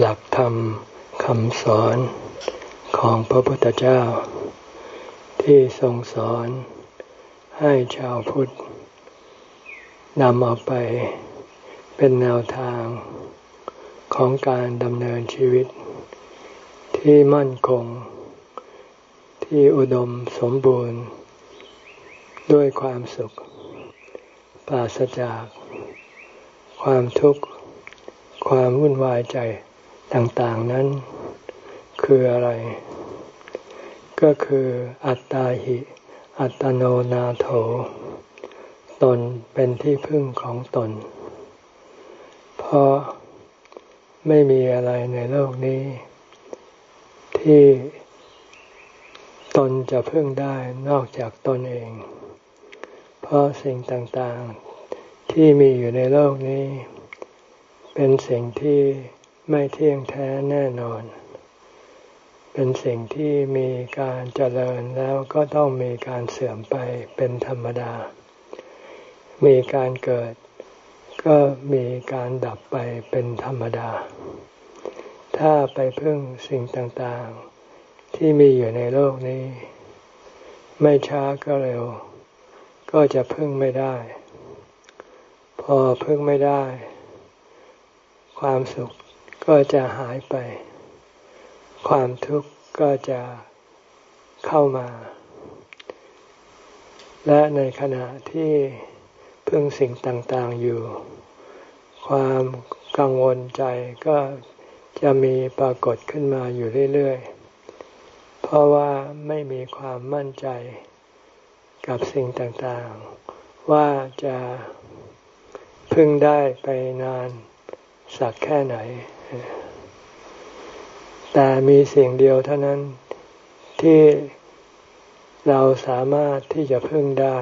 หลักธรรมคำสอนของพระพุทธเจ้า ที่ทรงสอนให้ชาวพุทธนำเอาไปเป็นแนวทางของการดำเนินชีวิต ที่มั่นคง ที่อุดมสมบูรณ์ ด้วยความสุข ปราศจาก ความทุกข์ ความวุ่นวายใจ ต่างๆนั้น คืออะไร ก็คืออัตตาหิ อัตโนนาโถ ตนเป็นที่พึ่งของตน เพราะไม่มีอะไรในโลกนี้ ที่ตนจะพึ่งได้นอกจากตนเอง เพราะสิ่งต่างๆที่มีอยู่ในโลกนี้ เป็นสิ่งที่ ไม่เที่ยงแท้แน่นอน เป็นสิ่งที่มีการเจริญแล้วก็ต้องมีการเสื่อมไปเป็นธรรมดา มีการเกิด ก็มีการดับไปเป็นธรรมดา ถ้าไปพึ่งสิ่งต่างๆ ที่มีอยู่ในโลกนี้ ไม่ช้าก็เร็ว ก็จะพึ่งไม่ได้ พอพึ่งไม่ได้ ความสุข ก็จะหายไป ความทุกข์ก็จะเข้ามา และในขณะที่พึ่งสิ่งต่างๆอยู่ ความกังวลใจก็จะมีปรากฏขึ้นมาอยู่เรื่อยๆ เพราะว่าไม่มีความมั่นใจกับสิ่งต่างๆ ว่าจะพึ่งได้ไปนานสักแค่ไหน แต่มีสิ่งเดียวเท่านั้นที่เราสามารถที่จะพึ่งได้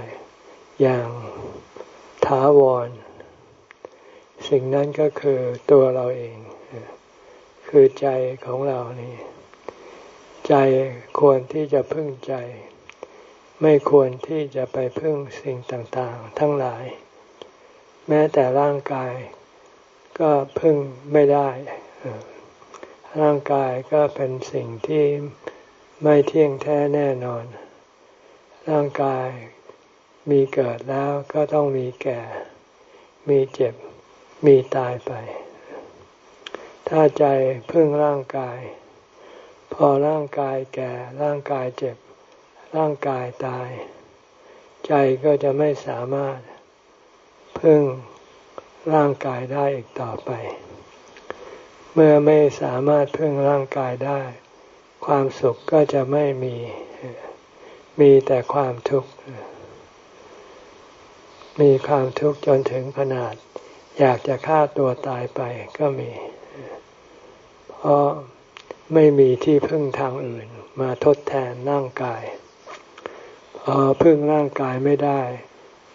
อย่างถาวร สิ่งนั้นก็คือตัวเราเอง คือใจของเรานี่ ใจควรที่จะพึ่งใจ ไม่ควรที่จะไปพึ่งสิ่งต่างๆ ทั้งหลาย แม้แต่ร่างกาย ก็พึ่งไม่ได้ ร่างกายก็เป็นสิ่งที่ไม่เที่ยงแท้แน่นอน ร่างกายมีเกิดแล้วก็ต้องมีแก่ มีเจ็บ มีตายไป ถ้าใจพึ่งร่างกาย พอร่างกายแก่ ร่างกายเจ็บ ร่างกายตาย ใจก็จะไม่สามารถพึ่ง ร่างกายได้อีกต่อไป เมื่อไม่สามารถพึ่งร่างกายได้ ความสุขก็จะไม่มี มีแต่ความทุกข์ มีความทุกข์จนถึงขนาด อยากจะฆ่าตัวตายไปก็มี เพราะไม่มีที่พึ่งทางอื่น มาทดแทนร่างกายพอพึ่งร่างกายไม่ได้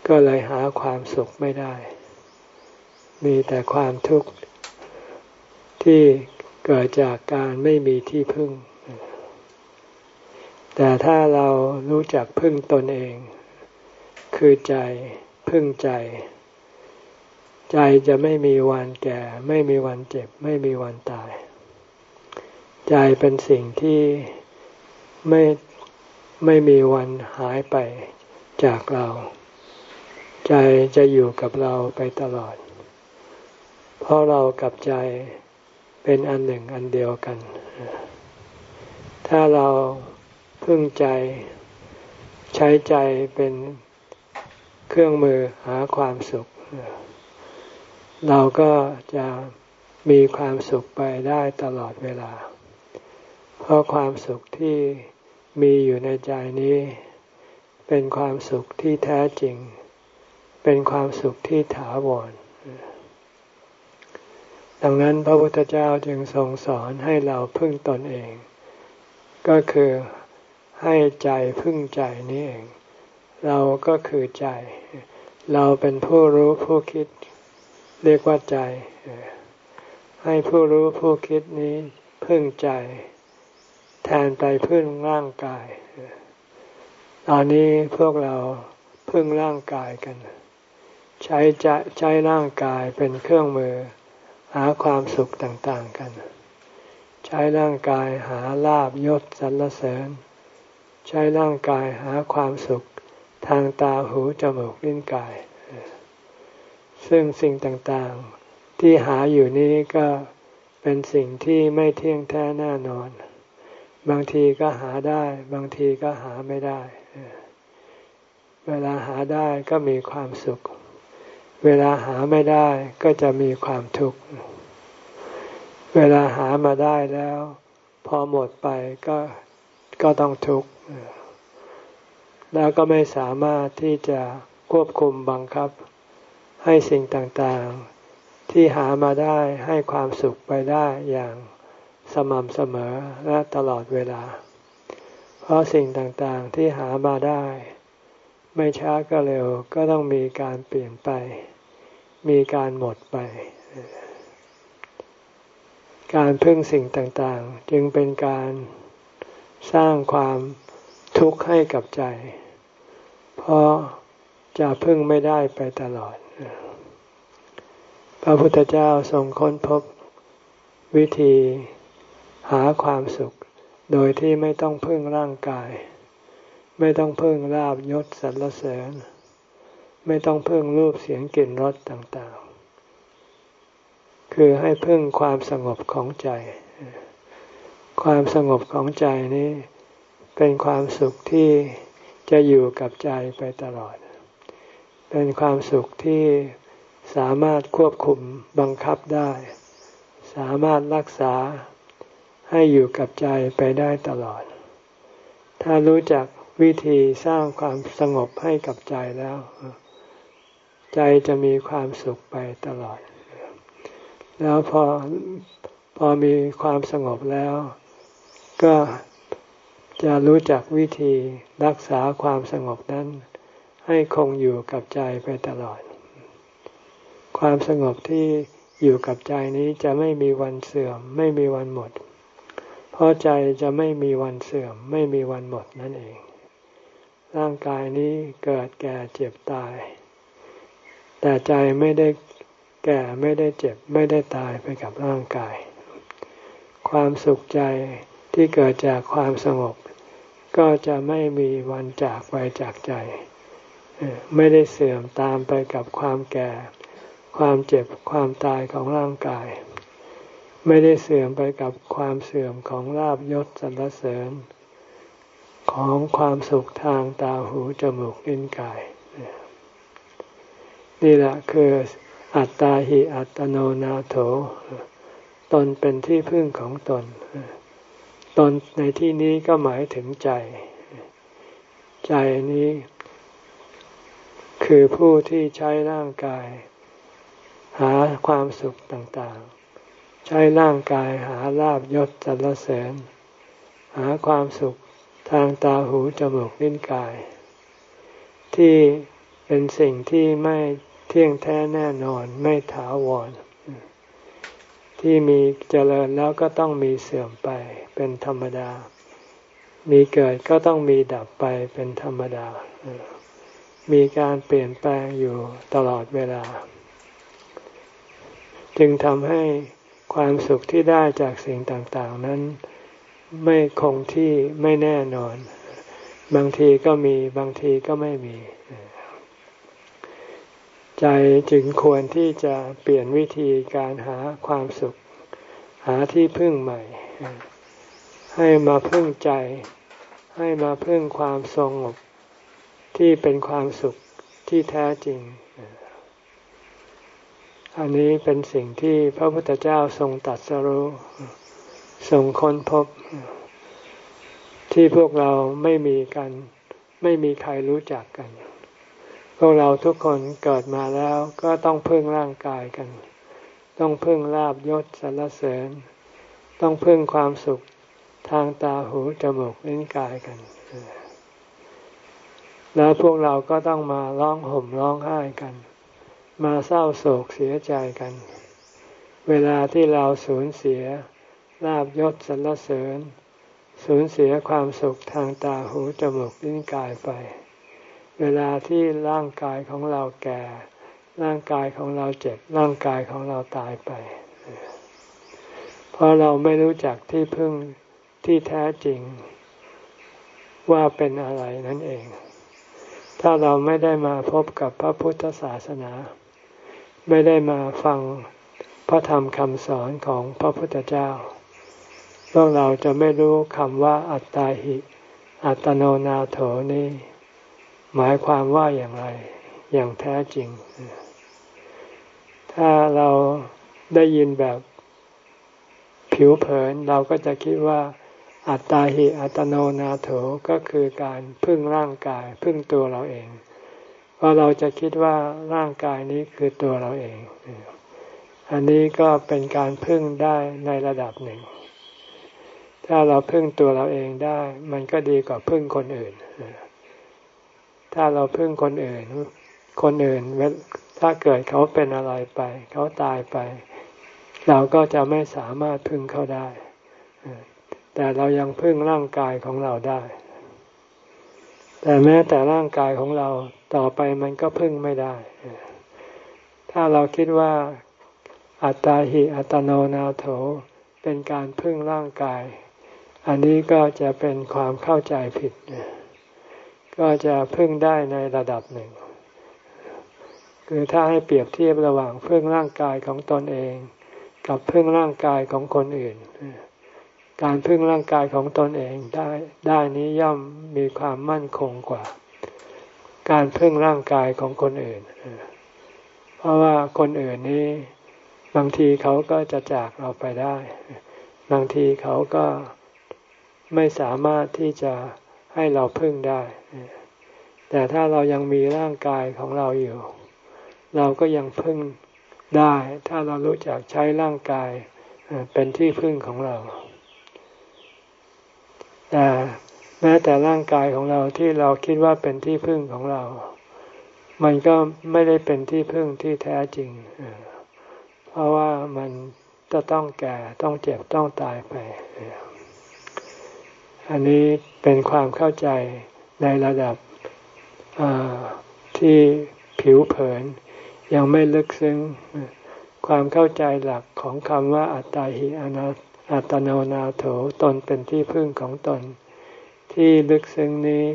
ก็เลยหาความสุขไม่ได้ มีแต่ความทุกข์ที่เกิดจากการไม่มีที่พึ่ง แต่ถ้าเรารู้จักพึ่งตนเอง คือใจพึ่งใจ ใจจะไม่มีวันแก่ ไม่มีวันเจ็บ ไม่มีวันตาย ใจเป็นสิ่งที่ไม่ไม่มีวันหายไปจากเรา ใจจะอยู่กับเราไปตลอด เพราะเรากับใจเป็นอันหนึ่งอันเดียวกัน ถ้าเราพึ่งใจใช้ใจเป็นเครื่องมือหาความสุข เราก็จะมีความสุขไปได้ตลอดเวลา เพราะความสุขที่มีอยู่ในใจนี้ เป็นความสุขที่แท้จริง เป็นความสุขที่ถาวร ดังนั้นพระพุทธเจ้าจึงทรงสอนให้เราพึ่งตนเอง ก็คือให้ใจพึ่งใจนี้เอง เราก็คือใจ เราเป็นผู้รู้ผู้คิด เรียกว่าใจ ให้ผู้รู้ผู้คิดนี้พึ่งใจ แทนไปพึ่งร่างกาย ตอนนี้พวกเราพึ่งร่างกายกัน ใช้ใจใช้ร่างกายเป็นเครื่องมือ หาความสุขต่างๆกัน ใช้ร่างกายหาลาบยศสรรเสริญ ใช้ร่างกายหาความสุขทางตาหูจมูกลิ้นกาย ซึ่งสิ่งต่างๆที่หาอยู่นี้ก็เป็นสิ่งที่ไม่เที่ยงแท้แน่นอน บางทีก็หาได้ บางทีก็หาไม่ได้ เวลาหาได้ก็มีความสุข เวลาหาไม่ได้ก็จะมีความทุกข์ เวลาหามาได้แล้ว พอหมดไปก็ก็ต้องทุกข์แล้วก็ไม่สามารถที่จะควบคุมบังคับ ให้สิ่งต่างๆ ที่หามาได้ให้ความสุขไปได้อย่างสม่ำเสมอและตลอดเวลา เพราะสิ่งต่างๆที่หามาได้ ไม่ช้าก็เร็วก็ต้องมีการเปลี่ยนไป มีการหมดไป การพึ่งสิ่งต่างๆ จึงเป็นการสร้างความทุกข์ให้กับใจ เพราะจะพึ่งไม่ได้ไปตลอด พระพุทธเจ้าทรงค้นพบวิธีหาความสุข โดยที่ไม่ต้องพึ่งร่างกาย ไม่ต้องพึ่งลาบยศสรรเสริญ ไม่ต้องพึ่งรูปเสียงกลิ่นรสต่างๆ คือให้พึ่งความสงบของใจ ความสงบของใจนี้เป็นความสุขที่จะอยู่กับใจไปตลอด เป็นความสุขที่สามารถควบคุมบังคับได้ สามารถรักษาให้อยู่กับใจไปได้ตลอด ถ้ารู้จัก วิธีสร้างความสงบให้กับใจแล้ว ใจจะมีความสุขไปตลอด แล้วพอพอมีความสงบแล้ว ก็จะรู้จักวิธีรักษาความสงบนั้น ให้คงอยู่กับใจไปตลอด ความสงบที่อยู่กับใจนี้จะไม่มีวันเสื่อม ไม่มีวันหมด เพราะใจจะไม่มีวันเสื่อม ไม่มีวันหมดนั่นเอง ร่างกายนี้เกิดแก่เจ็บตาย แต่ใจไม่ได้แก่ไม่ได้เจ็บไม่ได้ตายไปกับร่างกาย ความสุขใจที่เกิดจากความสงบ ก็จะไม่มีวันจากไปจากใจ ไม่ได้เสื่อมตามไปกับความแก่ ความเจ็บความตายของร่างกาย ไม่ได้เสื่อมไปกับความเสื่อมของลาบยศสรรเสริญ ของความสุขทางตาหูจมูกลิ้นกาย นี่แหละคืออัตตาหิอัตโนนาโถ ตนเป็นที่พึ่งของตน ตนในที่นี้ก็หมายถึงใจ ใจนี้ คือผู้ที่ใช้ร่างกาย หาความสุขต่างๆ ใช้ร่างกายหาลาบยศสรรเสริญ หาความสุข ทางตาหูจมูกลิ้นกาย ที่เป็นสิ่งที่ไม่เที่ยงแท้แน่นอนไม่ถาวร ที่มีเจริญแล้วก็ต้องมีเสื่อมไปเป็นธรรมดา มีเกิดก็ต้องมีดับไปเป็นธรรมดา มีการเปลี่ยนแปลงอยู่ตลอดเวลา จึงทำให้ความสุขที่ได้จากสิ่งต่างๆ นั้น ไม่คงที่ไม่แน่นอน บางทีก็มีบางทีก็ไม่มี ใจจึงควรที่จะเปลี่ยนวิธีการหาความสุข หาที่พึ่งใหม่ ให้มาพึ่งใจ ให้มาพึ่งความสงบที่เป็นความสุขที่แท้จริง อันนี้เป็นสิ่งที่พระพุทธเจ้าทรงตัดสรู้ ทรงค้นพบ ที่พวกเราไม่มีกัน ไม่มีใครรู้จักกัน พวกเราทุกคนเกิดมาแล้วก็ต้องพึ่งร่างกายกัน ต้องพึ่งลาบยศสรรเสริญ ต้องพึ่งความสุขทางตาหูจมูกลิ้นกายกัน แล้วพวกเราก็ต้องมาร้องห่มร้องไห้กัน มาเศร้าโศกเสียใจกัน เวลาที่เราสูญเสีย ลาบยศสรรเสริญ สูญเสียความสุขทางตาหูจมูกลิ้นกายไป เวลาที่ร่างกายของเราแก่ ร่างกายของเราเจ็บ ร่างกายของเราตายไป เพราะเราไม่รู้จักที่พึ่งที่แท้จริง ว่าเป็นอะไรนั่นเอง ถ้าเราไม่ได้มาพบกับพระพุทธศาสนา ไม่ได้มาฟังพระธรรมคำสอนของพระพุทธเจ้า พวกเราจะไม่รู้คำว่าอัตตาหิ อัตโนนาโถนี่หมายความว่าอย่างไร อย่างแท้จริง ถ้าเราได้ยินแบบผิวเผินเราก็จะคิดว่า อัตตาหิอัตโนนาโถก็คือการพึ่งร่างกาย พึ่งตัวเราเองเพราะเราจะคิดว่าร่างกายนี้คือตัวเราเอง อันนี้ก็เป็นการพึ่งได้ในระดับหนึ่ง ถ้าเราพึ่งตัวเราเองได้ มันก็ดีกว่าพึ่งคนอื่น ถ้าเราพึ่งคนอื่น คนอื่นถ้าเกิดเขาเป็นอะไรไป เขาตายไป เราก็จะไม่สามารถพึ่งเขาได้ แต่เรายังพึ่งร่างกายของเราได้ แต่แม้แต่ร่างกายของเราต่อไปมันก็พึ่งไม่ได้ ถ้าเราคิดว่าอัตตาหิอัตโนนาโถเป็นการพึ่งร่างกาย อันนี้ก็จะเป็นความเข้าใจผิด ก็จะพึ่งได้ในระดับหนึ่ง คือถ้าให้เปรียบเทียบระหว่างพึ่งร่างกายของตนเอง กับพึ่งร่างกายของคนอื่น การพึ่งร่างกายของตนเองได้ได้นี้ย่อมมีความมั่นคงกว่า การพึ่งร่างกายของคนอื่น เพราะว่าคนอื่นนี้บางทีเขาก็จะจากเราไปได้ บางทีเขาก็ ไม่สามารถที่จะให้เราพึ่งได้ แต่ถ้าเรายังมีร่างกายของเราอยู่ เราก็ยังพึ่งได้ ถ้าเรารู้จักใช้ร่างกายเป็นที่พึ่งของเรา แต่แม้แต่ร่างกายของเราที่เราคิดว่าเป็นที่พึ่งของเรา มันก็ไม่ได้เป็นที่พึ่งที่แท้จริง เพราะว่ามันจะต้องแก่ต้องเจ็บต้องตายไป อันนี้เป็นความเข้าใจในระดับที่ผิวเผิน ยังไม่ลึกซึ้ง ความเข้าใจหลักของคำว่าอัตตาหิอนาอัตโนนาโถตนเป็นที่พึ่งของตน ที่ลึกซึ้งนี้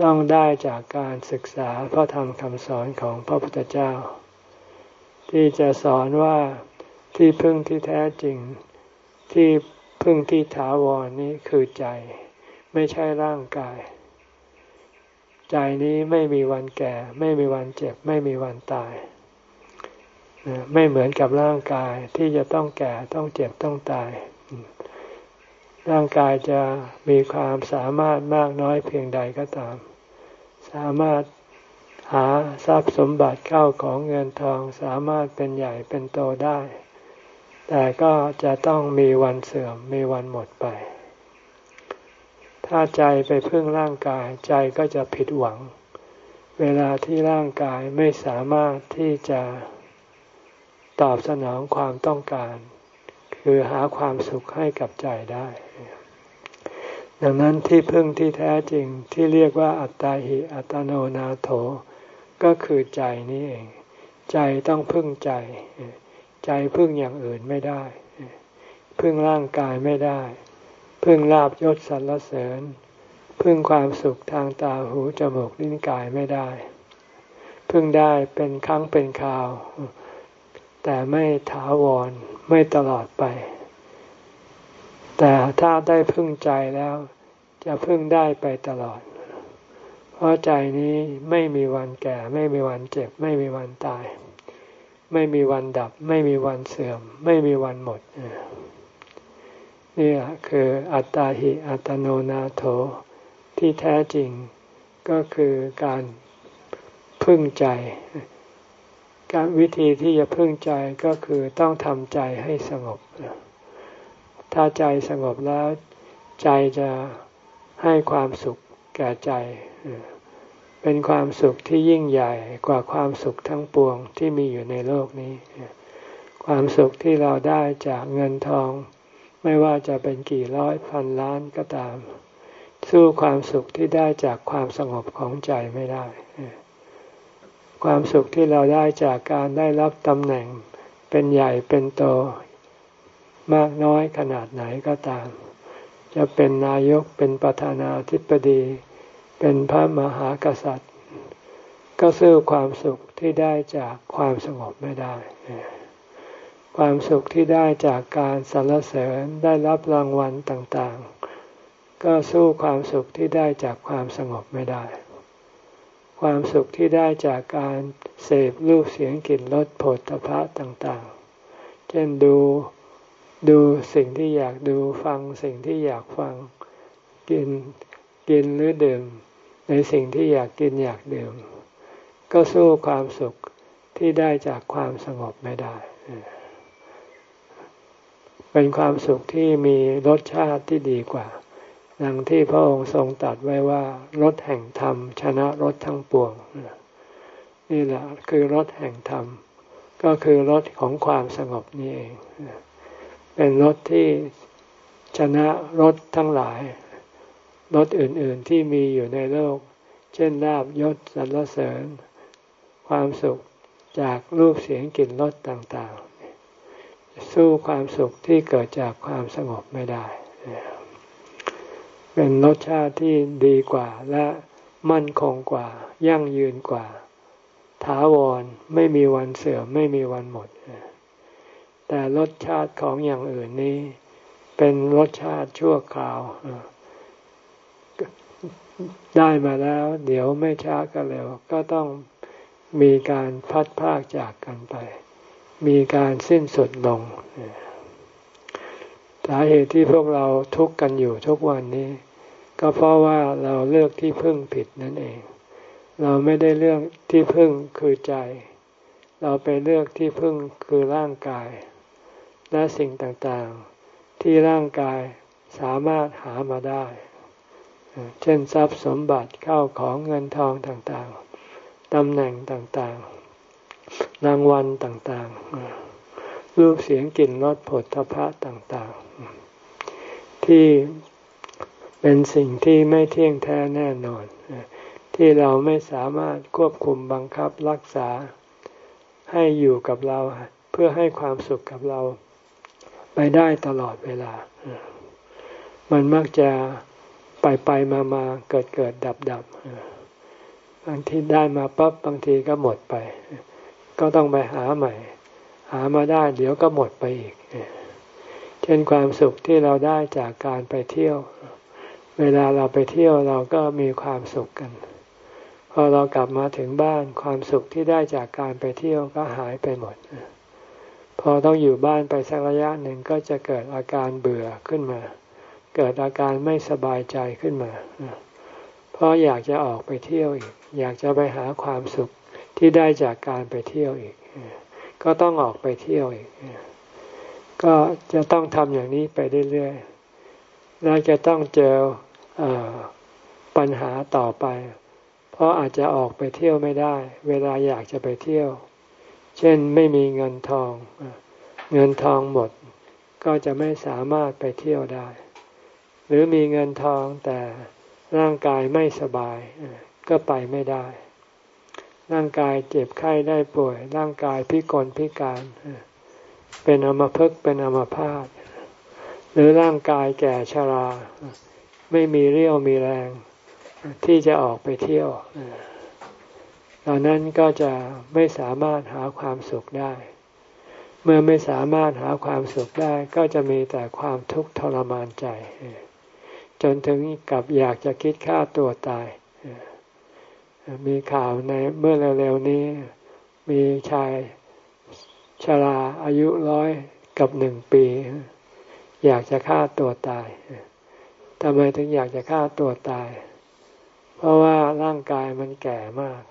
ต้องได้จากการศึกษาพระธรรมคำสอนของพระพุทธเจ้า ที่จะสอนว่าที่พึ่งที่แท้จริงที่ พึ่งที่ถาวรนนี้คือใจ ไม่ใช่ร่างกาย ใจนี้ไม่มีวันแก่ ไม่มีวันเจ็บ ไม่มีวันตาย ไม่เหมือนกับร่างกายที่จะต้องแก่ต้องเจ็บต้องตาย ร่างกายจะมีความสามารถมากน้อยเพียงใดก็ตาม สามารถหาทรัพย์สมบัติเข้าของเงินทองสามารถเป็นใหญ่เป็นโตได้ แต่ก็จะต้องมีวันเสื่อมมีวันหมดไป ถ้าใจไปพึ่งร่างกายใจก็จะผิดหวัง เวลาที่ร่างกายไม่สามารถที่จะตอบสนองความต้องการ คือหาความสุขให้กับใจได้ ดังนั้นที่พึ่งที่แท้จริงที่เรียกว่าอัตตาหิอัตโนนาโถ ก็คือใจนี้เอง ใจต้องพึ่งใจ ใจพึ่งอย่างอื่นไม่ได้ พึ่งร่างกายไม่ได้ พึ่งลาบยศสรรเสริญ พึ่งความสุขทางตาหูจมูกลิ้นกายไม่ได้ พึ่งได้เป็นครั้งเป็นคราว แต่ไม่ถาวรไม่ตลอดไป แต่ถ้าได้พึ่งใจแล้วจะพึ่งได้ไปตลอด เพราะใจนี้ไม่มีวันแก่ ไม่มีวันเจ็บ ไม่มีวันตาย ไม่มีวันดับ ไม่มีวันเสื่อม ไม่มีวันหมดนี่คืออัตตาหิอัตโนนาโถที่แท้จริงก็คือการพึ่งใจ การวิธีที่จะพึ่งใจก็คือต้องทำใจให้สงบ ถ้าใจสงบแล้ว ใจจะให้ความสุขแก่ใจ เป็นความสุขที่ยิ่งใหญ่กว่าความสุขทั้งปวงที่มีอยู่ในโลกนี้ ความสุขที่เราได้จากเงินทอง ไม่ว่าจะเป็นกี่ร้อยพันล้านก็ตาม สู้ความสุขที่ได้จากความสงบของใจไม่ได้ ความสุขที่เราได้จากการได้รับตำแหน่ง เป็นใหญ่เป็นโต มากน้อยขนาดไหนก็ตาม จะเป็นนายกเป็นประธานาธิบดี เป็นพระมหากษัตริย์ ก็สู้ความสุขที่ได้จากความสงบไม่ได้ ความสุขที่ได้จากการสรรเสริญได้รับรางวัลต่างๆ ก็สู้ความสุขที่ได้จากความสงบไม่ได้ ความสุขที่ได้จากการเสพรูปเสียงกลิ่นรสผลตภะต่างๆ เช่นดูดูสิ่งที่อยากดูฟังสิ่งที่อยากฟัง กินกินหรือดื่ม ในสิ่งที่อยากกินอยากดื่ม ก็สู้ความสุขที่ได้จากความสงบไม่ได้ เป็นความสุขที่มีรสชาติที่ดีกว่าดังที่พระองค์ทรงตรัสไว้ว่ารสแห่งธรรม ชนะรสทั้งปวง นี่แหละคือรสแห่งธรรม ก็คือรสของความสงบนี่เอง เป็นรสที่ชนะรสทั้งหลาย รสอื่นๆที่มีอยู่ในโลก เช่นลาบยศสรรเสริญ ความสุขจากรูปเสียงกลิ่นรสต่างๆ สู้ความสุขที่เกิดจากความสงบไม่ได้ เป็นรสชาติที่ดีกว่าและมั่นคงกว่า ยั่งยืนกว่า ถาวรไม่มีวันเสื่อมไม่มีวันหมด แต่รสชาติของอย่างอื่นนี้ เป็นรสชาติชั่วคราว ได้มาแล้ว เดี๋ยวไม่ช้าก็เร็ว ก็ต้องมีการพัดพากจากกันไป มีการสิ้นสุดลงสาเหตุที่พวกเราทุกข์กันอยู่ทุกวันนี้ ก็เพราะว่าเราเลือกที่พึ่งผิดนั่นเอง เราไม่ได้เลือกที่พึ่งคือใจ เราไปเลือกที่พึ่งคือร่างกาย และสิ่งต่างๆ ที่ร่างกายสามารถหามาได้ เช่นทรัพย์สมบัติเข้าของเงินทองต่างๆตำแหน่งต่างๆ รางวัลต่างๆ รูปเสียงกลิ่นรสผลทพะต่างๆ ที่เป็นสิ่งที่ไม่เที่ยงแท้แน่นอน ที่เราไม่สามารถควบคุมบังคับรักษาให้อยู่กับเราเพื่อให้ความสุขกับเราไปได้ตลอดเวลา มันมักจะ ไปไปมามาเกิดเกิดดับดับบางทีได้มาปั๊บบางทีก็หมดไป ก็ต้องไปหาใหม่ หามาได้เดี๋ยวก็หมดไปอีก เช่นความสุขที่เราได้จากการไปเที่ยว เวลาเราไปเที่ยวเราก็มีความสุขกัน พอเรากลับมาถึงบ้านความสุขที่ได้จากการไปเที่ยวก็หายไปหมด พอต้องอยู่บ้านไปสักระยะหนึ่งก็จะเกิดอาการเบื่อขึ้นมา เกิดอาการไม่สบายใจขึ้นมา เพราะอยากจะออกไปเที่ยวอีก อยากจะไปหาความสุขที่ได้จากการไปเที่ยวอีก ก็ต้องออกไปเที่ยวอีก ก็จะต้องทำอย่างนี้ไปเรื่อยๆแล้วจะต้องเจออปัญหาต่อไป เพราะอาจจะออกไปเที่ยวไม่ได้ เวลาอยากจะไปเที่ยว เช่นไม่มีเงินทอง เงินทองหมด ก็จะไม่สามารถไปเที่ยวได้ หรือมีเงินทองแต่ร่างกายไม่สบาย ก็ไปไม่ได้ ร่างกายเจ็บไข้ได้ป่วย ร่างกายพิกลพิการ เป็นอมภพเป็นอมพาตหรือร่างกายแก่ชรา ไม่มีเรี่ยวมีแรง ที่จะออกไปเที่ยวตอนนั้นก็จะไม่สามารถหาความสุขได้ เมื่อไม่สามารถหาความสุขได้ ก็จะมีแต่ความทุกข์ทรมานใจ จนถึงกับอยากจะคิดฆ่าตัวตาย มีข่าวในเมื่อเร็วๆนี้ มีชายชราอายุร้อยกับหนึ่งปี อยากจะฆ่าตัวตายทำไมถึงอยากจะฆ่าตัวตาย เพราะว่าร่างกายมันแก่มาก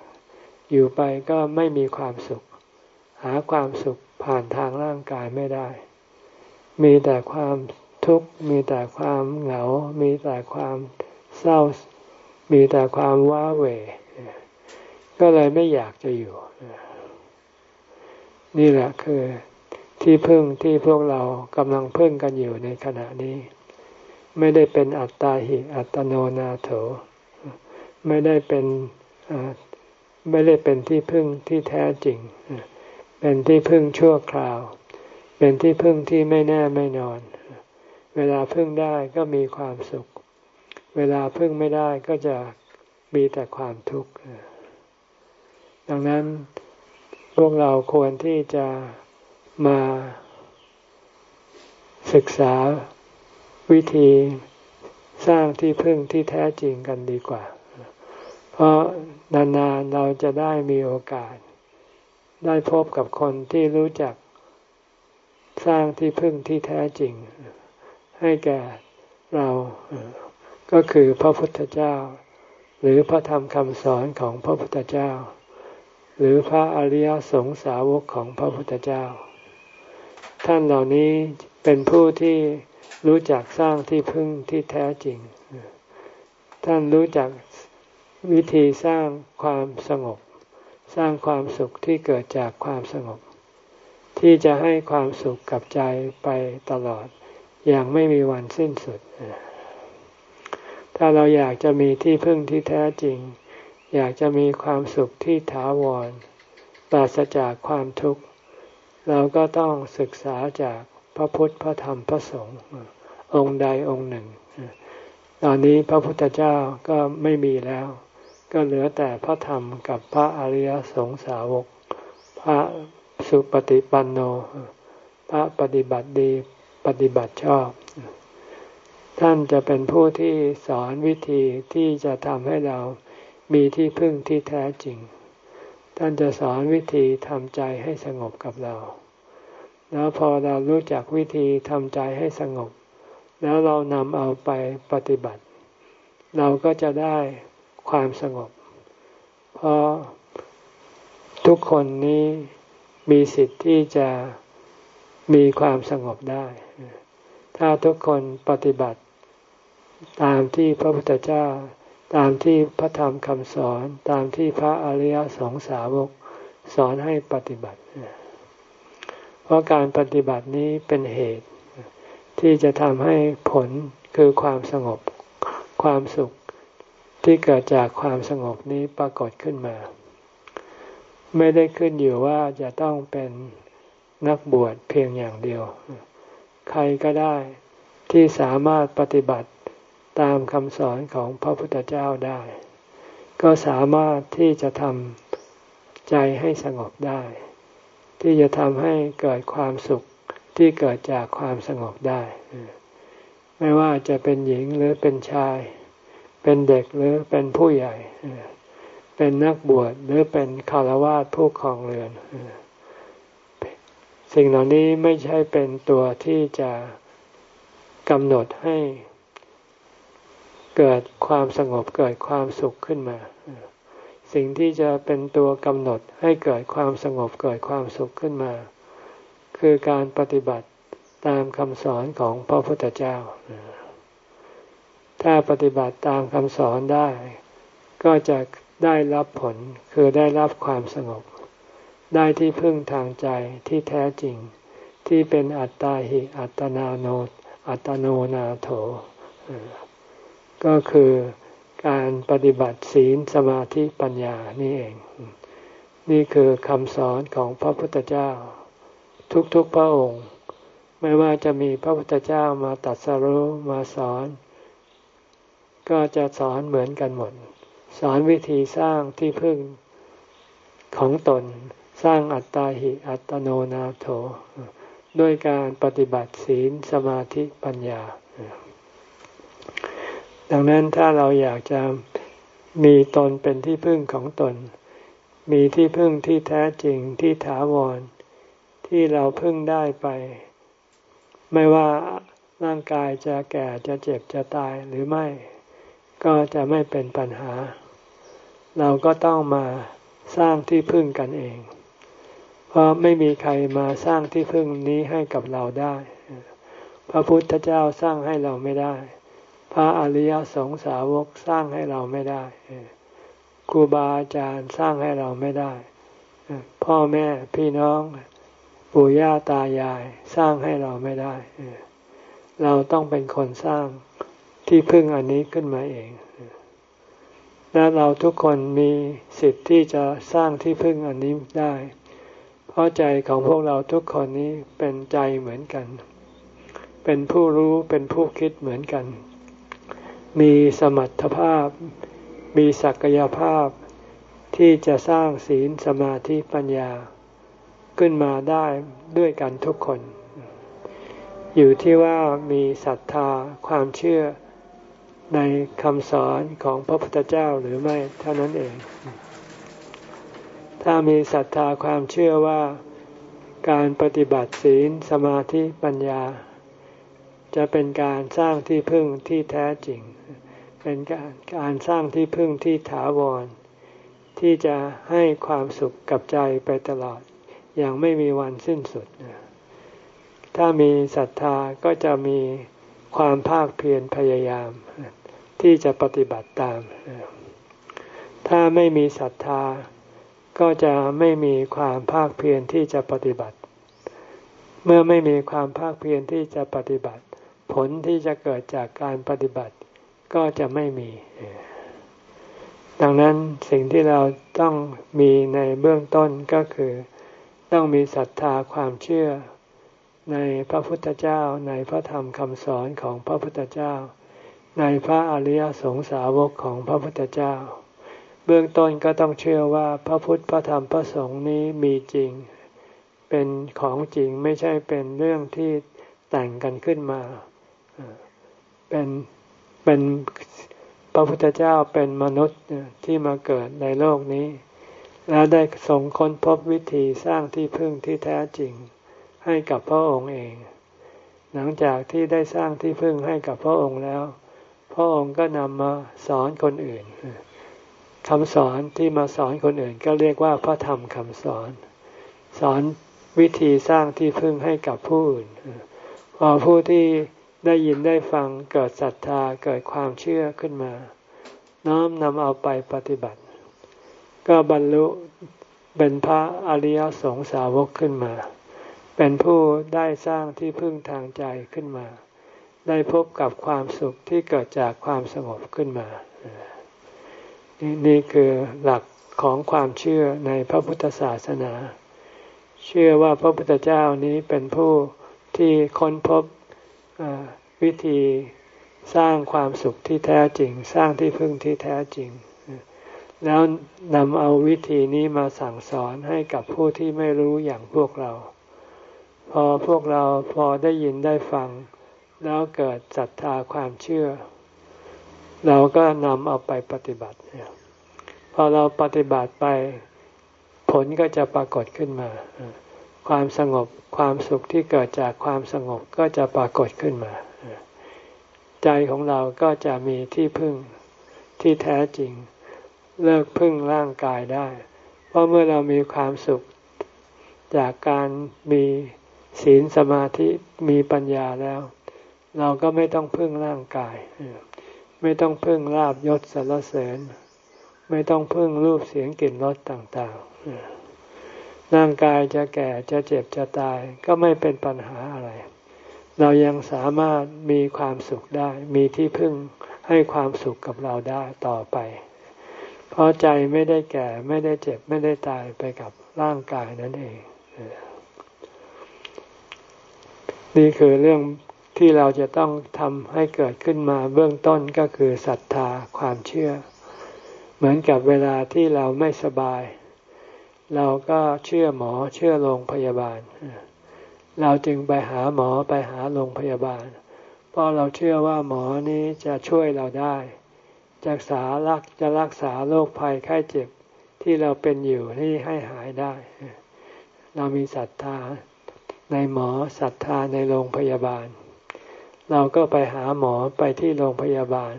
อยู่ไปก็ไม่มีความสุข หาความสุขผ่านทางร่างกายไม่ได้ มีแต่ความ ทุกข์มีแต่ความเหงา มีแต่ความเศร้า มีแต่ความว้าเหวก็เลยไม่อยากจะอยู่ นี่แหละคือที่พึ่งที่พวกเรากำลังพึ่งกันอยู่ในขณะนี้ ไม่ได้เป็นอัตตาหิอัตโนนาโถ ไม่ได้เป็นไม่ได้เป็นที่พึ่งที่แท้จริง เป็นที่พึ่งชั่วคราว เป็นที่พึ่งที่ไม่แน่ไม่นอน เวลาพึ่งได้ก็มีความสุข เวลาพึ่งไม่ได้ก็จะมีแต่ความทุกข์ ดังนั้นพวกเราควรที่จะมาศึกษาวิธีสร้างที่พึ่งที่แท้จริงกันดีกว่า เพราะนานๆเราจะได้มีโอกาส ได้พบกับคนที่รู้จักสร้างที่พึ่งที่แท้จริง ให้แก่เราก็คือพระพุทธเจ้า หรือพระธรรมคำสอนของพระพุทธเจ้า หรือพระอริยสงสาวกของพระพุทธเจ้า ท่านเหล่านี้เป็นผู้ที่รู้จักสร้างที่พึ่งที่แท้จริง ท่านรู้จักวิธีสร้างความสงบ สร้างความสุขที่เกิดจากความสงบ ที่จะให้ความสุขกับใจไปตลอด อย่างไม่มีวันสิ้นสุด ถ้าเราอยากจะมีที่พึ่งที่แท้จริง อยากจะมีความสุขที่ถาวร ปราศจากความทุกข์ เราก็ต้องศึกษาจากพระพุทธพระธรรมพระสงฆ์องค์ใดองค์หนึ่ง ตอนนี้พระพุทธเจ้าก็ไม่มีแล้ว ก็เหลือแต่พระธรรมกับพระอริยสงสาวก พระสุปฏิปันโน พระปฏิบัติดี ปฏิบัติชอบ ท่านจะเป็นผู้ที่สอนวิธีที่จะทำให้เรามีที่พึ่งที่แท้จริง ท่านจะสอนวิธีทำใจให้สงบกับเรา แล้วพอเรารู้จักวิธีทำใจให้สงบ แล้วเรานำเอาไปปฏิบัติ เราก็จะได้ความสงบ เพราะทุกคนนี้มีสิทธิ์ที่จะมีความสงบได้ ถ้าทุกคนปฏิบัติ ตามที่พระพุทธเจ้า ตามที่พระธรรมคำสอน ตามที่พระอริยสงสาวกสอนให้ปฏิบัติ เพราะการปฏิบัตินี้เป็นเหตุ ที่จะทำให้ผลคือความสงบความสุขที่เกิดจากความสงบนี้ปรากฏขึ้นมา ไม่ได้ขึ้นอยู่ว่าจะต้องเป็นนักบวชเพียงอย่างเดียว ใครก็ได้ ที่สามารถปฏิบัติตามคำสอนของพระพุทธเจ้าได้ ก็สามารถที่จะทำใจให้สงบได้ ที่จะทำให้เกิดความสุขที่เกิดจากความสงบได้ ไม่ว่าจะเป็นหญิงหรือเป็นชาย เป็นเด็กหรือเป็นผู้ใหญ่ เป็นนักบวชหรือเป็นคารวาสผู้ครองเรือน สิ่งเหล่านี้ไม่ใช่เป็นตัวที่จะกำหนดให้ เกิดความสงบเกิดความสุขขึ้นมา สิ่งที่จะเป็นตัวกำหนดให้เกิดความสงบเกิดความสุขขึ้นมา คือการปฏิบัติตามคำสอนของพระพุทธเจ้า ถ้าปฏิบัติตามคำสอนได้ ก็จะได้รับผลคือได้รับความสงบ ได้ที่พึ่งทางใจที่แท้จริง ที่เป็นอัตตาหิอัตนาโนอัตโนนาโถ ก็คือการปฏิบัติศีลสมาธิปัญญานี่เอง นี่คือคำสอนของพระพุทธเจ้า ทุกๆพระองค์ ไม่ว่าจะมีพระพุทธเจ้ามาตัดสรุมาสอน ก็จะสอนเหมือนกันหมด สอนวิธีสร้างที่พึ่งของตน สร้างอัตตาหิอัตโนนาโถ ด้วยการปฏิบัติศีลสมาธิปัญญา ดังนั้นถ้าเราอยากจะมีตนเป็นที่พึ่งของตน มีที่พึ่งที่แท้จริงที่ถาวร ที่เราพึ่งได้ไป ไม่ว่าร่างกายจะแก่จะเจ็บจะตายหรือไม่ ก็จะไม่เป็นปัญหา เราก็ต้องมาสร้างที่พึ่งกันเอง เพราะไม่มีใครมาสร้างที่พึ่งนี้ให้กับเราได้ พระพุทธเจ้าสร้างให้เราไม่ได้ พระอริยสงสาวกสร้างให้เราไม่ได้ครูบาอาจารย์สร้างให้เราไม่ได้ พ่อแม่พี่น้องปู่ย่าตายายสร้างให้เราไม่ได้ เราต้องเป็นคนสร้างที่พึ่งอันนี้ขึ้นมาเอง และเราทุกคนมีสิทธิ์ที่จะสร้างที่พึ่งอันนี้ได้ ราะราะใจของพวกเราทุกคนนี้เป็นใจเหมือนกัน เป็นผู้รู้เป็นผู้คิดเหมือนกัน มีสมรรถภาพ มีศักยภาพที่จะสร้างศีลสมาธิปัญญา ขึ้นมาได้ด้วยกันทุกคน อยู่ที่ว่ามีศรัทธาความเชื่อในคำสอนของพระพุทธเจ้าหรือไม่เท่านั้นเอง ถ้ามีศรัทธาความเชื่อว่าการปฏิบัติศีลสมาธิปัญญา จะเป็นการสร้างที่พึ่งที่แท้จริง เป็นการการสร้างที่พึ่งที่ถาวร ที่จะให้ความสุขกับใจไปตลอด อย่างไม่มีวันสิ้นสุด ถ้ามีศรัทธาก็จะมีความภาคเพียรพยายาม ที่จะปฏิบัติตาม ถ้าไม่มีศรัทธา ก็จะไม่มีความภาคเพียรที่จะปฏิบัติ เมื่อไม่มีความภาคเพียรที่จะปฏิบัติ ผลที่จะเกิดจากการปฏิบัติก็จะไม่มี ดังนั้นสิ่งที่เราต้องมีในเบื้องต้นก็คือ ต้องมีศรัทธาความเชื่อในพระพุทธเจ้าในพระธรรมคำสอนของพระพุทธเจ้า ในพระอริยสงสาวกของพระพุทธเจ้า เบื้องต้นก็ต้องเชื่อว่าพระพุทธพระธรรมพระสงฆ์นี้มีจริง เป็นของจริงไม่ใช่เป็นเรื่องที่แต่งกันขึ้นมา เป็นเป็นพระพุทธเจ้าเป็นมนุษย์ที่มาเกิดในโลกนี้ แล้วได้ทรงค้นพบวิธีสร้างที่พึ่งที่แท้จริงให้กับพระองค์เอง หลังจากที่ได้สร้างที่พึ่งให้กับพระองค์แล้ว พระองค์ก็นำมาสอนคนอื่น คำสอนที่มาสอนคนอื่นก็เรียกว่าพระธรรมคำสอน สอนวิธีสร้างที่พึ่งให้กับผู้อื่นพอผู้ที่ได้ยินได้ฟังเกิดศรัทธาเกิดความเชื่อขึ้นมา น้อมนำเอาไปปฏิบัติ ก็บรรลุเป็นพระอริยสงสาวกขึ้นมา เป็นผู้ได้สร้างที่พึ่งทางใจขึ้นมา ได้พบกับความสุขที่เกิดจากความสงบขึ้นมา นี่คือหลักของความเชื่อในพระพุทธศาสนา เชื่อว่าพระพุทธเจ้านี้เป็นผู้ที่ค้นพบวิธีสร้างความสุขที่แท้จริง สร้างที่พึ่งที่แท้จริง แล้วนำเอาวิธีนี้มาสั่งสอนให้กับผู้ที่ไม่รู้อย่างพวกเรา พอพวกเราพอได้ยินได้ฟัง แล้วเกิดศรัทธาความเชื่อ เราก็นำเอาไปปฏิบัติพอเราปฏิบัติไปผลก็จะปรากฏขึ้นมา ความสงบความสุขที่เกิดจากความสงบก็จะปรากฏขึ้นมา ใจของเราก็จะมีที่พึ่งที่แท้จริง เลิกพึ่งร่างกายได้ เพราะเมื่อเรามีความสุขจากการมีศีลสมาธิมีปัญญาแล้ว เราก็ไม่ต้องพึ่งร่างกาย ไม่ต้องพึ่งลาบยศสารเสริญ ไม่ต้องพึ่งรูปเสียงกลิ่นรสต่างๆ ร่างกายจะแก่จะเจ็บจะตายก็ไม่เป็นปัญหาอะไร เรายังสามารถมีความสุขได้ มีที่พึ่งให้ความสุขกับเราได้ต่อไป เพราะใจไม่ได้แก่ไม่ได้เจ็บไม่ได้ตายไปกับร่างกายนั่นเอง นี่คือเรื่อง ที่เราจะต้องทำให้เกิดขึ้นมาเบื้องต้นก็คือศรัทธาความเชื่อ เหมือนกับเวลาที่เราไม่สบาย เราก็เชื่อหมอเชื่อโรงพยาบาล เราจึงไปหาหมอไปหาโรงพยาบาล เพราะเราเชื่อว่าหมอนี้จะช่วยเราได้จะรักษารักจะรักษาโรคภัยไข้เจ็บที่เราเป็นอยู่นี่ให้หายได้ เรามีศรัทธาในหมอศรัทธาในโรงพยาบาล เราก็ไปหาหมอไปที่โรงพยาบาล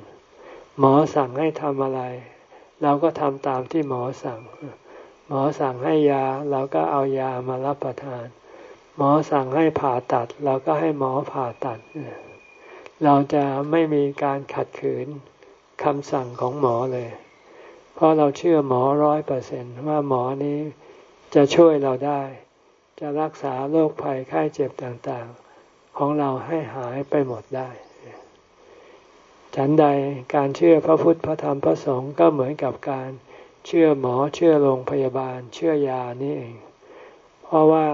หมอสั่งให้ทำอะไร เราก็ทำตามที่หมอสั่ง หมอสั่งให้ยาเราก็เอายามารับประทาน หมอสั่งให้ผ่าตัด เราก็ให้หมอผ่าตัด เราจะไม่มีการขัดขืนคำสั่งของหมอเลย เพราะเราเชื่อหมอร้อยเปอร์เซนว่าหมอนี้จะช่วยเราได้ จะรักษาโรคภัยไข้เจ็บต่างๆ ของเราให้หายไปหมดได้ ฉันใดการเชื่อพระพุทธพระธรรมพระสงฆ์ก็เหมือนกับการเชื่อหมอเชื่อโรงพยาบาล เชื่อยานี่เอง เพราะว่า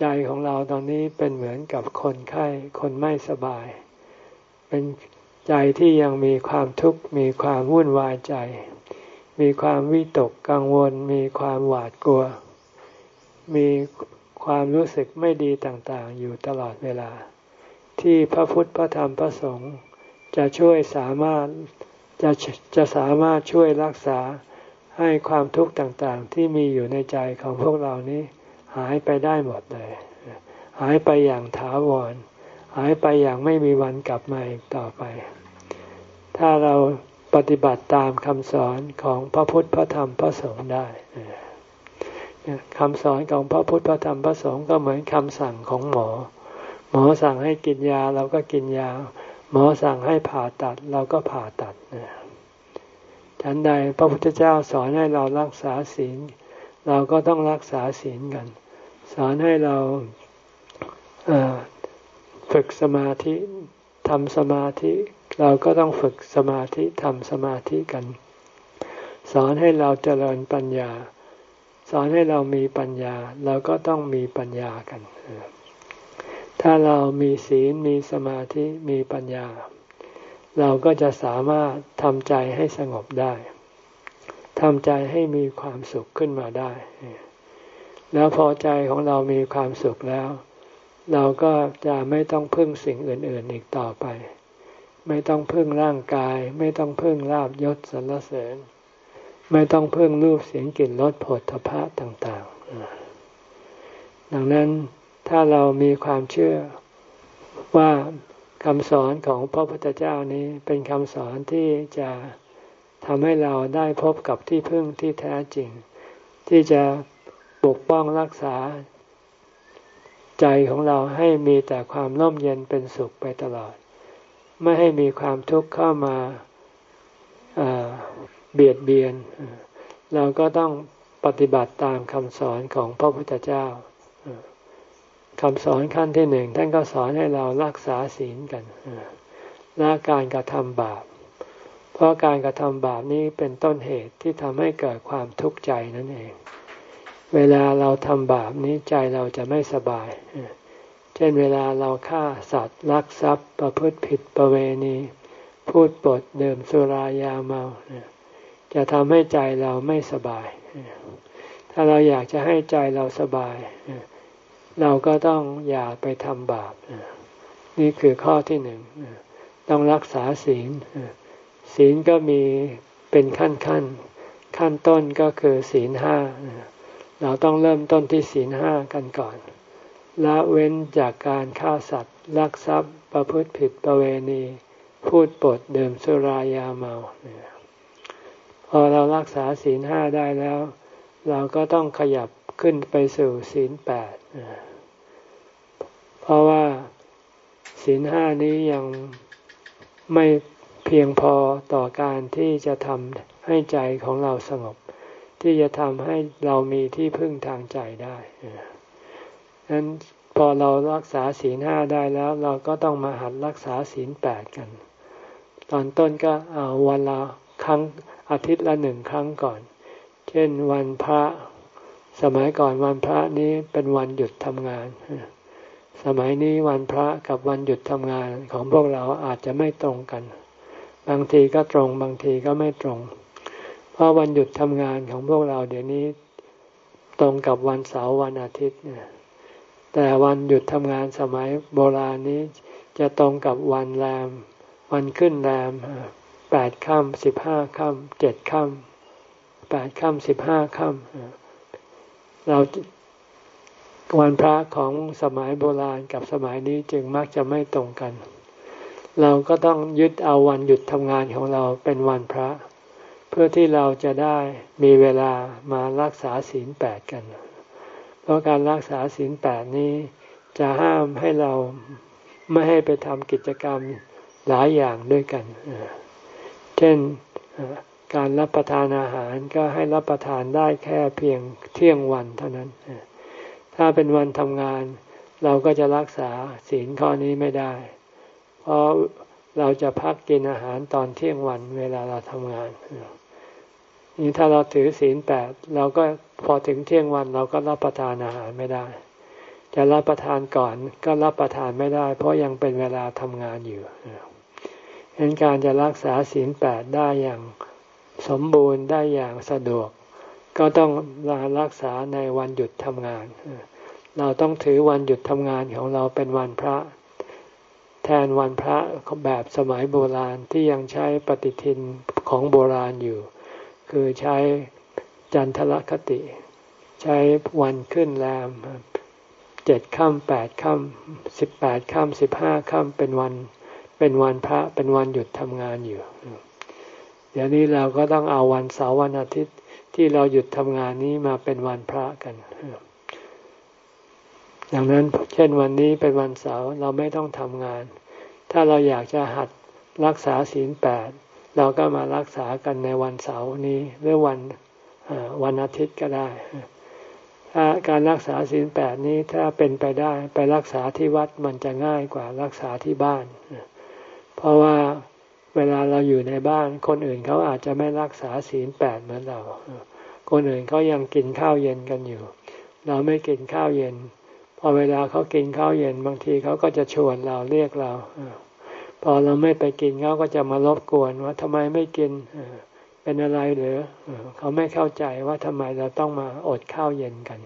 ใจของเราตอนนี้เป็นเหมือนกับคนไข้คนไม่สบาย เป็นใจที่ยังมีความทุกข์มีความวุ่นวายใจ มีความวิตกกังวล มีความหวาดกลัว มี ความรู้สึกไม่ดีต่างๆ อยู่ตลอดเวลา ที่พระพุทธพระธรรมพระสงฆ์จะช่วยสามารถจะจะสามารถช่วยรักษาให้ความทุกข์ต่างๆ ที่มีอยู่ในใจของพวกเรานี้ หายไปได้หมดเลย หายไปอย่างถาวร หายไปอย่างไม่มีวันกลับมาอีกต่อไป ถ้าเราปฏิบัติตามคำสอนของพระพุทธพระธรรมพระสงฆ์ได้ คำสอนของพระพุทธพระธรรมพระสงฆ์ก็เหมือนคำสั่งของหมอ หมอสั่งให้กินยาเราก็กินยา หมอสั่งให้ผ่าตัดเราก็ผ่าตัดฉันใดพระพุทธเจ้าสอนให้เรารักษาศีล เราก็ต้องรักษาศีลกัน สอนให้เราฝึกสมาธิทำสมาธิ เราก็ต้องฝึกสมาธิทำสมาธิกัน สอนให้เราเจริญปัญญา สอนให้เรามีปัญญา เราก็ต้องมีปัญญากัน ถ้าเรามีศีลมีสมาธิมีปัญญา เราก็จะสามารถทำใจให้สงบได้ทำใจให้มีความสุขขึ้นมาได้ แล้วพอใจของเรามีความสุขแล้ว เราก็จะไม่ต้องพึ่งสิ่งอื่น ๆ อีกต่อไป ไม่ต้องพึ่งร่างกาย ไม่ต้องพึ่งลาบยศสรรเสริญ ไม่ต้องเพิ่งรูปเสียงกลิ่นรสผลทพะต่างๆ ดังนั้นถ้าเรามีความเชื่อว่าคำสอนของพระพุทธเจ้านี้เป็นคำสอนที่จะทำให้เราได้พบกับที่พึ่งที่แท้จริง ที่จะปกป้องรักษา ใจของเราให้มีแต่ความร่มเย็นเป็นสุขไปตลอด ไม่ให้มีความทุกข์เข้ามา เบียดเบียน เราก็ต้องปฏิบัติตามคำสอนของพระพุทธเจ้าคำสอนขั้นที่หนึ่งท่านก็สอนให้เรารักษาศีลกันละการกระทำบาป เพราะการกระทำบาปนี้เป็นต้นเหตุที่ทำให้เกิดความทุกข์ใจนั่นเอง เวลาเราทำบาปนี้ใจเราจะไม่สบาย เช่นเวลาเราฆ่าสัตว์ลักทรัพย์ประพฤติผิดประเวณี พูดปดเดื่มสุรายาเมาเนี่ย จะทำให้ใจเราไม่สบาย ถ้าเราอยากจะให้ใจเราสบาย เราก็ต้องอย่าไปทำบาป นี่คือข้อที่หนึ่ง ต้องรักษาศีล ศีลก็มีเป็นขั้นขั้น ขั้นต้นก็คือศีลห้า เราต้องเริ่มต้นที่ศีลห้ากันก่อนละเว้นจากการฆ่าสัตว์ ลักทรัพย์ ประพฤติผิดประเวณี พูดปดเดิมสุรายาเมาเนี่ย อเรารักษาศีลห้าได้แล้ว เราก็ต้องขยับขึ้นไปสู่ศีลแปดเพราะว่าศีลห้านี้ยังไม่เพียงพอต่อการที่จะทำให้ใจของเราสงบ ที่จะทำให้เรามีที่พึ่งทางใจได้ดังนั้นพอเรารักษาศีลห้าได้แล้ว เราก็ต้องมาหัดรักษาศีลแปดกัน ตอนต้นก็เอาวันละครั้ง อาทิตย์ละหนึ่งครั้งก่อน เช่นวันพระ สมัยก่อนวันพระนี้เป็นวันหยุดทำงาน สมัยนี้วันพระกับวันหยุดทำงานของพวกเราอาจจะไม่ตรงกัน บางทีก็ตรงบางทีก็ไม่ตรง เพราะวันหยุดทำงานของพวกเราเดี๋ยวนี้ตรงกับวันเสาร์วันอาทิตย์แต่วันหยุดทำงานสมัยโบราณนี้จะตรงกับวันแรม วันขึ้นแรม แปดค่ำสิบห้าค่ำเจ็ดค่ำแปดค่ำสิบห้าค่ำเราวันพระของสมัยโบราณกับสมัยนี้จึงมักจะไม่ตรงกัน เราก็ต้องยึดเอาวันหยุดทำงานของเราเป็นวันพระ เพื่อที่เราจะได้มีเวลามารักษาศีลแปดกัน เพราะการรักษาศีลแปดนี้จะห้ามให้เราไม่ให้ไปทำกิจกรรมหลายอย่างด้วยกันเช่นการรับประทานอาหารก็ให้รับประทานได้แค่เพียงเที่ยงวันเท่านั้น ถ้าเป็นวันทำงาน เราก็จะรักษาศีลข้อนี้ไม่ได้ เพราะเราจะพักกินอาหารตอนเที่ยงวันเวลาเราทำงานนี่ถ้าเราถือศีลแปดเราก็พอถึงเที่ยงวันเราก็รับประทานอาหารไม่ได้ จะรับประทานก่อนก็รับประทานไม่ได้ เพราะยังเป็นเวลาทำงานอยู่ เห็นการจะรักษาศีลแปดได้อย่างสมบูรณ์ได้อย่างสะดวก ก็ต้องรักษาในวันหยุดทำงาน เราต้องถือวันหยุดทำงานของเราเป็นวันพระ แทนวันพระแบบสมัยโบราณที่ยังใช้ปฏิทินของโบราณอยู่ คือใช้จันทรคติ ใช้วันขึ้นแรมเจ็ดค่ำแปดค่ำสิบแปดค่ำสิบห้าค่ำเป็นวัน เป็นวันพระเป็นวันหยุดทำงานอยู่ เดี๋ยวนี้เราก็ต้องเอาวันเสาร์วันอาทิตย์ที่เราหยุดทำงานนี้มาเป็นวันพระกันดังนั้นเช่นวันนี้เป็นวันเสาร์เราไม่ต้องทำงาน ถ้าเราอยากจะหัดรักษาศีลแปดเราก็มารักษากันในวันเสาร์นี้หรือวันวันอาทิตย์ก็ได้ถ้าการรักษาศีลแปดนี้ถ้าเป็นไปได้ไปรักษาที่วัดมันจะง่ายกว่ารักษาที่บ้าน เพราะว่าเวลาเราอยู่ในบ้าน คนอื่นเขาอาจจะไม่รักษาศีลแปดเหมือนเรา คนอื่นเขายังกินข้าวเย็นกันอยู่ เราไม่กินข้าวเย็น พอเวลาเขากินข้าวเย็นบางทีเขาก็จะชวนเราเรียกเรา พอเราไม่ไปกินเขาก็จะมารบกวนว่าทำไมไม่กินเป็นอะไรหรือเขาไม่เข้าใจว่าทำไมเราต้องมาอดข้าวเย็นกัน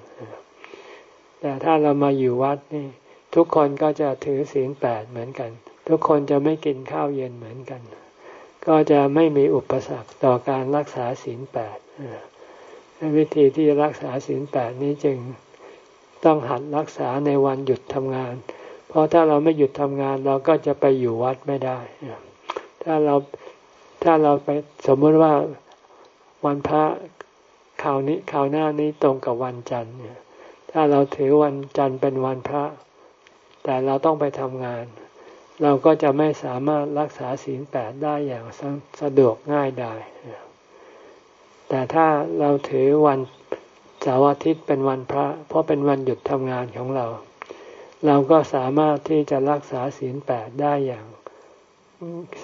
แต่ถ้าเรามาอยู่วัดนี่ ทุกคนก็จะถือศีลแปดเหมือนกัน ทุกคนจะไม่กินข้าวเย็นเหมือนกัน ก็จะไม่มีอุปสรรคต่อการรักษาศีลแปดวิธีที่รักษาศีลแปดนี้จึงต้องหัดรักษาในวันหยุดทำงาน เพราะถ้าเราไม่หยุดทำงานเราก็จะไปอยู่วัดไม่ได้ ถ้าเราถ้าเราไปสมมติว่าวันพระข่าวนี้ข่าวหน้านี้ตรงกับวันจันทร์ถ้าเราถือวันจันทร์เป็นวันพระ แต่เราต้องไปทำงาน เราก็จะไม่สามารถรักษาศีลแปดได้อย่างสะดวกง่ายได้แต่ถ้าเราถือวันเสาร์อาทิตย์เป็นวันพระ เพราะเป็นวันหยุดทำงานของเรา เราก็สามารถที่จะรักษาศีลแปดได้อย่าง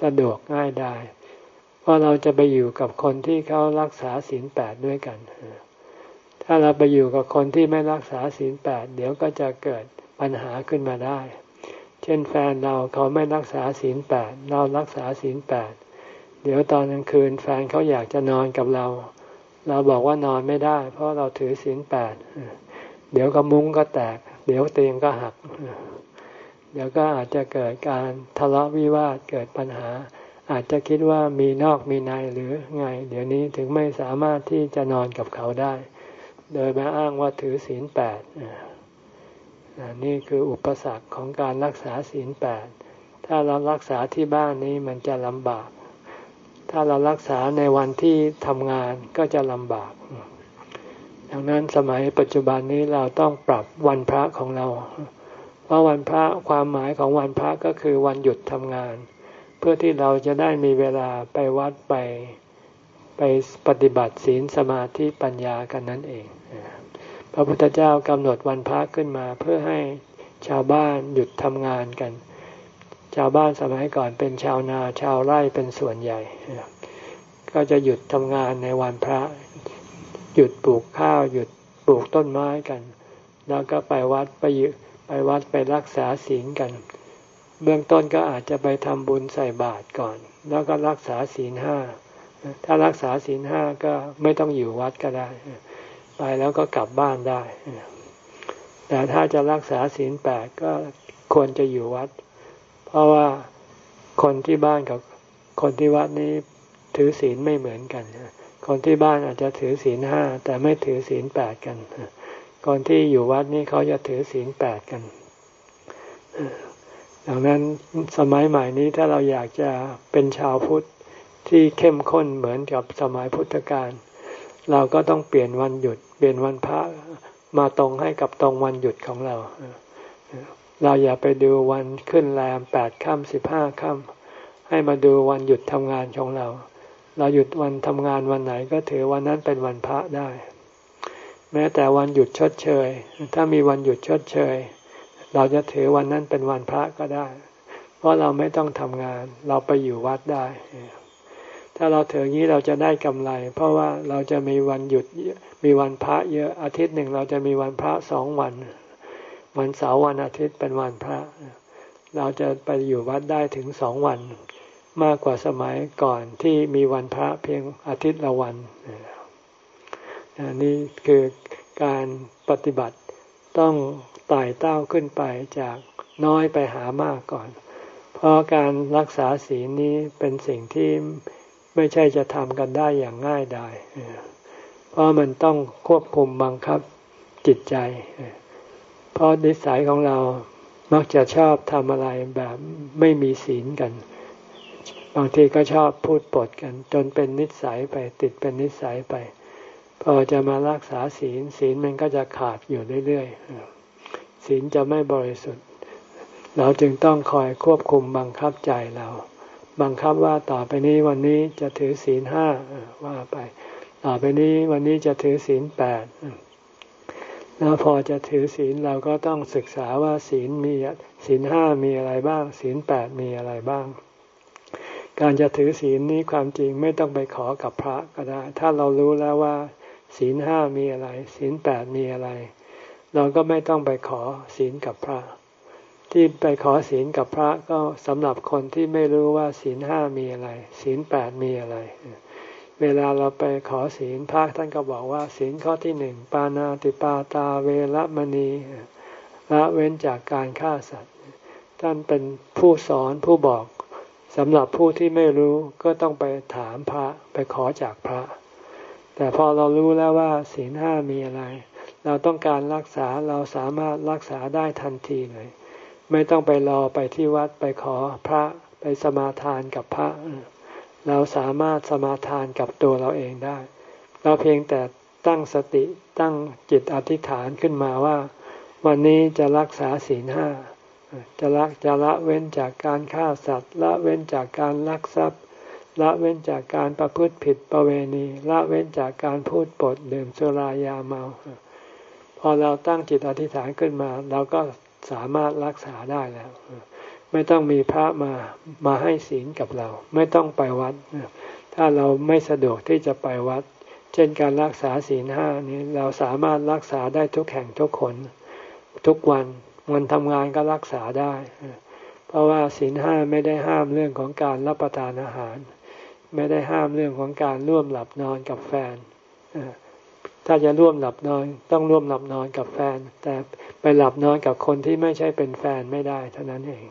สะดวกง่ายได้ เพราะเราจะไปอยู่กับคนที่เขารักษาศีลแปดด้วยกัน ถ้าเราไปอยู่กับคนที่ไม่รักษาศีลแปดเดี๋ยวก็จะเกิดปัญหาขึ้นมาได้ เช่นแฟนเราเขาไม่รักษาศีลแปดเรารักษาศีลแปดเดี๋ยวตอนกลางคืนแฟนเขาอยากจะนอนกับเรา เราบอกว่านอนไม่ได้ เพราะเราถือศีลแปดเดี๋ยวก็มุ้งก็แตก เดี๋ยวเตียงก็หัก เดี๋ยวก็อาจจะเกิดการทะเลาะวิวาทเกิดปัญหา อาจจะคิดว่ามีนอกมีในหรือไง เดี๋ยวนี้ถึงไม่สามารถที่จะนอนกับเขาได้ โดยมาอ้างว่าถือศีลแปด นี่คืออุปสรรคของการรักษาศีลแปดถ้าเรารักษาที่บ้านนี้มันจะลำบาก ถ้าเรารักษาในวันที่ทำงานก็จะลำบาก ดังนั้นสมัยปัจจุบันนี้เราต้องปรับวันพระของเรา เพราะวันพระความหมายของวันพระก็คือวันหยุดทำงาน เพื่อที่เราจะได้มีเวลาไปวัดไปไปปฏิบัติศีลสมาธิปัญญากันนั่นเอง พระพุทธเจ้ากำหนดวันพระขึ้นมาเพื่อให้ชาวบ้านหยุดทำงานกัน ชาวบ้านสมัยก่อนเป็นชาวนาชาวไร่เป็นส่วนใหญ่ ก็จะหยุดทำงานในวันพระ หยุดปลูกข้าวหยุดปลูกต้นไม้กัน แล้วก็ไปวัดไปไปวัดไปรักษาศีลกัน เบื้องต้นก็อาจจะไปทำบุญใส่บาตรก่อน แล้วก็รักษาศีลห้าถ้ารักษาศีลห้าก็ไม่ต้องอยู่วัดก็ได้ ไปแล้วก็กลับบ้านได้ แต่ถ้าจะรักษาศีลแปดก็ควรจะอยู่วัด เพราะว่าคนที่บ้านกับคนที่วัดนี้ถือศีลไม่เหมือนกัน คนที่บ้านอาจจะถือศีลห้าแต่ไม่ถือศีลแปดกัน คนที่อยู่วัดนี้เขาจะถือศีลแปดกัน ดังนั้นสมัยใหม่นี้ถ้าเราอยากจะเป็นชาวพุทธที่เข้มข้นเหมือนกับสมัยพุทธกาล เราก็ต้องเปลี่ยนวันหยุด เปลี่ยนวันพระมาตรงให้กับตรงวันหยุดของเรา เราอย่าไปดูวันขึ้นแรมแปดค่ำสิบห้าค่ำให้มาดูวันหยุดทำงานของเรา เราหยุดวันทำงานวันไหนก็ถือวันนั้นเป็นวันพระได้ แม้แต่วันหยุดชดเชย ถ้ามีวันหยุดชดเชย เราจะถือวันนั้นเป็นวันพระก็ได้ เพราะเราไม่ต้องทำงาน เราไปอยู่วัดได้ ถ้าเราถืองี้เราจะได้กำไร เพราะว่าเราจะมีวันหยุดมีวันพระเยอะอาทิตย์หนึ่งเราจะมีวันพระสองวัน วันเสาร์วันอาทิตย์เป็นวันพระ เราจะไปอยู่วัดได้ถึงสองวัน มากกว่าสมัยก่อนที่มีวันพระเพียงอาทิตย์ละวันนี่คือการปฏิบัติต้องไต่เต้าขึ้นไปจากน้อยไปหามากก่อน เพราะการรักษาศีลนี้เป็นสิ่งที่ ไม่ใช่จะทำกันได้อย่างง่ายดายเพราะมันต้องควบคุมบังคับจิตใจ เพราะนิสัยของเรามักจะชอบทำอะไรแบบไม่มีศีลกัน บางทีก็ชอบพูดปดกัน จนเป็นนิสัยไปติดเป็นนิสัยไป พอจะมารักษาศีลศีลมันก็จะขาดอยู่เรื่อยๆศีลจะไม่บริสุทธิ์ เราจึงต้องคอยควบคุมบังคับใจเรา บังคับว่าต่อไปนี้วันนี้จะถือศีลห้าว่าไป ต่อไปนี้วันนี้จะถือศีลแปดแล้วพอจะถือศีลเราก็ต้องศึกษาว่าศีลมีศีลห้ามีอะไรบ้าง ศีลแปดมีอะไรบ้าง การจะถือศีลนี้ความจริงไม่ต้องไปขอกับพระก็ได้ ถ้าเรารู้แล้วว่า ศีลห้ามีอะไร ศีลแปดมีอะไร เราก็ไม่ต้องไปขอศีลกับพระ ที่ไปขอศีลกับพระก็สำหรับคนที่ไม่รู้ว่าศีลห้ามีอะไร ศีลแปดมีอะไร เวลาเราไปขอศีลพระท่านก็บอกว่า ศีลข้อที่หนึ่งปานาติปาตาเวรมณีละเว้นจากการฆ่าสัตว์ ท่านเป็นผู้สอนผู้บอกสำหรับผู้ที่ไม่รู้ก็ต้องไปถามพระไปขอจากพระ แต่พอเรารู้แล้วว่าศีลห้ามีอะไร เราต้องการรักษาเราสามารถรักษาได้ทันทีเลย ไม่ต้องไปรอไปที่วัดไปขอพระไปสมาทานกับพระ เราสามารถสมาทานกับตัวเราเองได้ เราเพียงแต่ตั้งสติตั้งจิตอธิษฐานขึ้นมาว่า วันนี้จะรักษาศีลห้าจะละจะละเว้นจากการฆ่าสัตว์ ละเว้นจากการลักทรัพย์ ละเว้นจากการประพฤติผิดประเวณี ละเว้นจากการพูดปดดื่มสุรายาเมา พอเราตั้งจิตอธิษฐานขึ้นมา เราก็ สามารถรักษาได้แล้ว ไม่ต้องมีพระมามาให้ศีลกับเรา ไม่ต้องไปวัด ถ้าเราไม่สะดวกที่จะไปวัด เช่นการรักษาศีลห้านี้เราสามารถรักษาได้ทุกแห่งทุกคนทุกวันวันทำงานก็รักษาได้ เพราะว่าศีลห้าไม่ได้ห้ามเรื่องของการรับประทานอาหาร ไม่ได้ห้ามเรื่องของการร่วมหลับนอนกับแฟน ถ้าจะร่วมหลับนอนต้องร่วมหลับนอนกับแฟน แต่ไปหลับนอนกับคนที่ไม่ใช่เป็นแฟนไม่ได้เท่านั้นเอง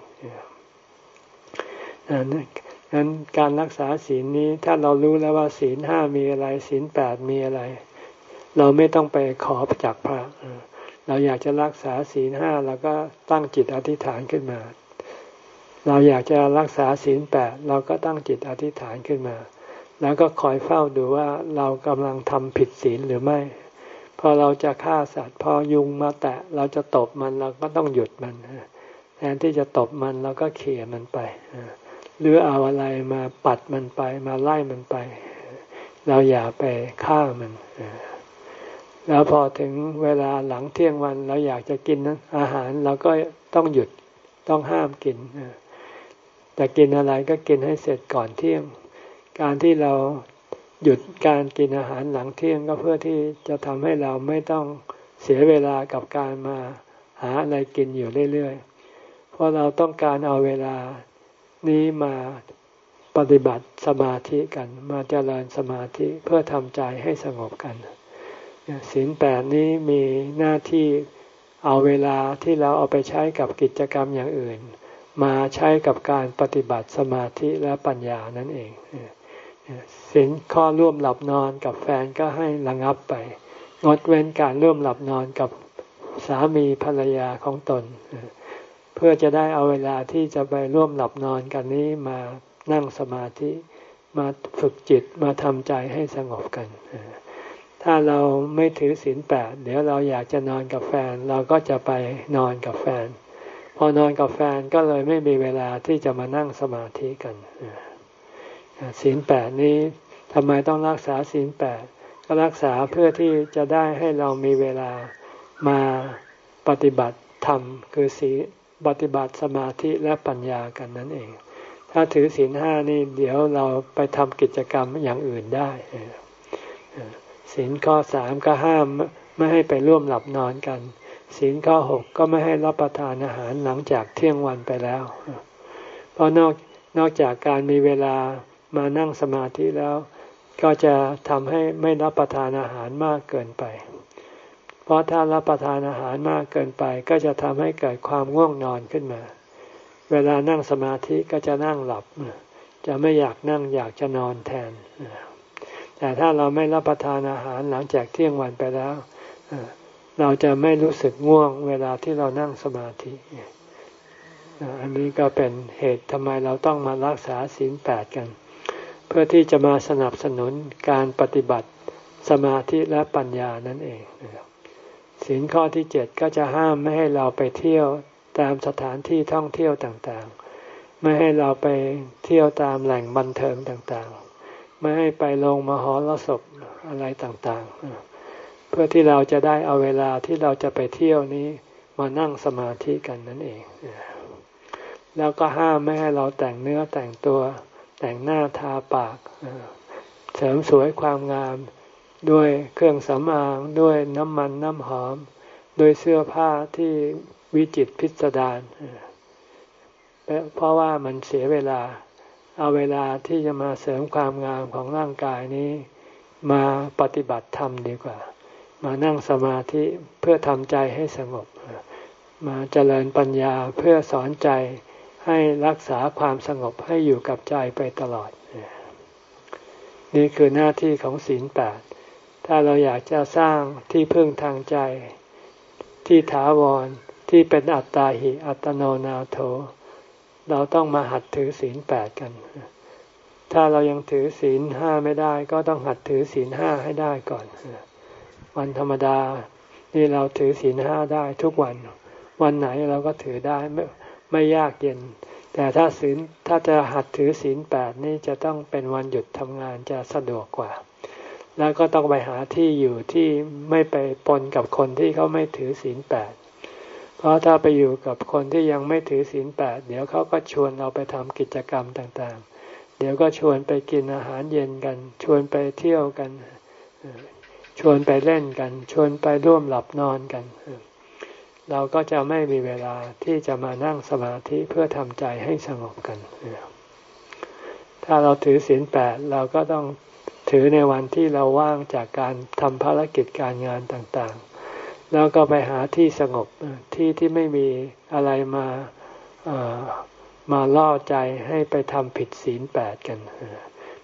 นั้นการรักษาศีลนี้ถ้าเรารู้แล้วว่าศีลห้ามีอะไรศีลแปดมีอะไร เราไม่ต้องไปขอจากพระเราอยากจะรักษาศีลห้าเราก็ตั้งจิตอธิษฐานขึ้นมา เราอยากจะรักษาศีลแปดเราก็ตั้งจิตอธิษฐานขึ้นมา แล้วก็คอยเฝ้าดูว่าเรากำลังทำผิดศีลหรือไม่ พอเราจะฆ่าสัตว์พอยุงมาแตะเราจะตบมันเราก็ต้องหยุดมันแทนที่จะตบมันเราก็เขี่ยมันไปหรือเอาอะไรมาปัดมันไปมาไล่มันไป เราอย่าไปฆ่ามันแล้วพอถึงเวลาหลังเที่ยงวันเราอยากจะกินอาหารเราก็ต้องหยุดต้องห้ามกินแต่กินอะไรก็กินให้เสร็จก่อนเที่ยง การที่เราหยุดการกินอาหารหลังเที่ยงก็เพื่อที่จะทำให้เราไม่ต้องเสียเวลากับการมาหาอะไรกินอยู่เรื่อยๆ เพราะเราต้องการเอาเวลานี้มาปฏิบัติสมาธิกัน มาเจริญสมาธิเพื่อทำใจให้สงบกันศีลแปดนี้มีหน้าที่เอาเวลาที่เราเอาไปใช้กับกิจกรรมอย่างอื่น มาใช้กับการปฏิบัติสมาธิและปัญญานั่นเอง สินข้อร่วมหลับนอนกับแฟนก็ให้ระงับไป งดเว้นการร่วมหลับนอนกับสามีภรรยาของตน เพื่อจะได้เอาเวลาที่จะไปร่วมหลับนอนกันนี้มานั่งสมาธิมาฝึกจิตมาทำใจให้สงบกัน ถ้าเราไม่ถือศีลแปดเดี๋ยวเราอยากจะนอนกับแฟน เราก็จะไปนอนกับแฟน พอนอนกับแฟนก็เลยไม่มีเวลาที่จะมานั่งสมาธิกัน ศีลแปดนี้ทำไมต้องรักษาศีลแปดก็รักษาเพื่อที่จะได้ให้เรามีเวลามาปฏิบัติธรรม คือศีปฏิบัติสมาธิและปัญญากันนั่นเองถถ้าถือศีลห้านี่เดี๋ยวเราไปทำกิจกรรมอย่างอื่นได้ศีลข้อสามก็ห้ามไม่ให้ไปร่วมหลับนอนกันศีลข้อหกก็ไม่ให้รับประทานอาหารหลังจากเที่ยงวันไปแล้ว เพราะนอกนอกจากการมีเวลา มานั่งสมาธิแล้ว ก็จะทำให้ไม่รับประทานอาหารมากเกินไป เพราะถ้ารับประทานอาหารมากเกินไป ก็จะทำให้เกิดความง่วงนอนขึ้นมา เวลานั่งสมาธิก็จะนั่งหลับ จะไม่อยากนั่งอยากจะนอนแทน แต่ถ้าเราไม่รับประทานอาหารหลังจากเที่ยงวันไปแล้วเราจะไม่รู้สึกง่วงเวลาที่เรานั่งสมาธิ อันนี้ก็เป็นเหตุทำไมเราต้องมารักษาศีลแปดกัน พื่อที่จะมาสนับสนุนการปฏิบัติสมาธิและปัญญานั่นเองศีลข้อที่เจ็ดก็จะห้ามไม่ให้เราไปเที่ยวตามสถานที่ท่องเที่ยวต่างๆ ไม่ให้เราไปเที่ยวตามแหล่งบันเทิงต่างๆ ไม่ให้ไปลงมหรสพอะไรต่างๆ เพื่อที่เราจะได้เอาเวลาที่เราจะไปเที่ยวนี้มานั่งสมาธิกันนั่นเอง แล้วก็ห้ามไม่ให้เราแต่งเนื้อแต่งตัว แต่งหน้าทาปากเสริมสวยความงาม ด้วยเครื่องสำอางด้วยน้ำมันน้ำหอม ด้วยเสื้อผ้าที่วิจิตพิสดารเพราะว่ามันเสียเวลา เอาเวลาที่จะมาเสริมความงามของร่างกายนี้ มาปฏิบัติธรรมดีกว่า มานั่งสมาธิเพื่อทำใจให้สงบ มาเจริญปัญญาเพื่อสอนใจ ให้รักษาความสงบให้อยู่กับใจไปตลอด นี่คือหน้าที่ของศีลแปดถ้าเราอยากจะสร้างที่พึ่งทางใจ ที่ถาวรที่เป็นอัตตาหิอัตโนนาโถ เราต้องมาหัดถือศีลแปดกัน ถ้าเรายังถือศีลห้าไม่ได้ ก็ต้องหัดถือศีลห้าให้ได้ก่อน วันธรรมดานี่เราถือศีลห้าได้ทุกวัน วันไหนเราก็ถือได้ ไม่ยากเย็น แต่ถ้าศีลถ้าจะหัดถือศีลแปดนี่จะต้องเป็นวันหยุดทำงานจะสะดวกกว่า แล้วก็ต้องไปหาที่อยู่ที่ไม่ไปปนกับคนที่เขาไม่ถือศีลแปดเพราะถ้าไปอยู่กับคนที่ยังไม่ถือศีลแปดเดี๋ยวเขาก็ชวนเราไปทำกิจกรรมต่างๆ เดี๋ยวก็ชวนไปกินอาหารเย็นกัน ชวนไปเที่ยวกัน ชวนไปเล่นกัน ชวนไปร่วมหลับนอนกัน เราก็จะไม่มีเวลาที่จะมานั่งสมาธิเพื่อทำใจให้สงบกัน ถ้าเราถือศีลแปดเราก็ต้องถือในวันที่เราว่างจากการทำภารกิจการงานต่างๆ แล้วก็ไปหาที่สงบที่ที่ไม่มีอะไรมามาล่อใจให้ไปทำผิดศีลแปดกัน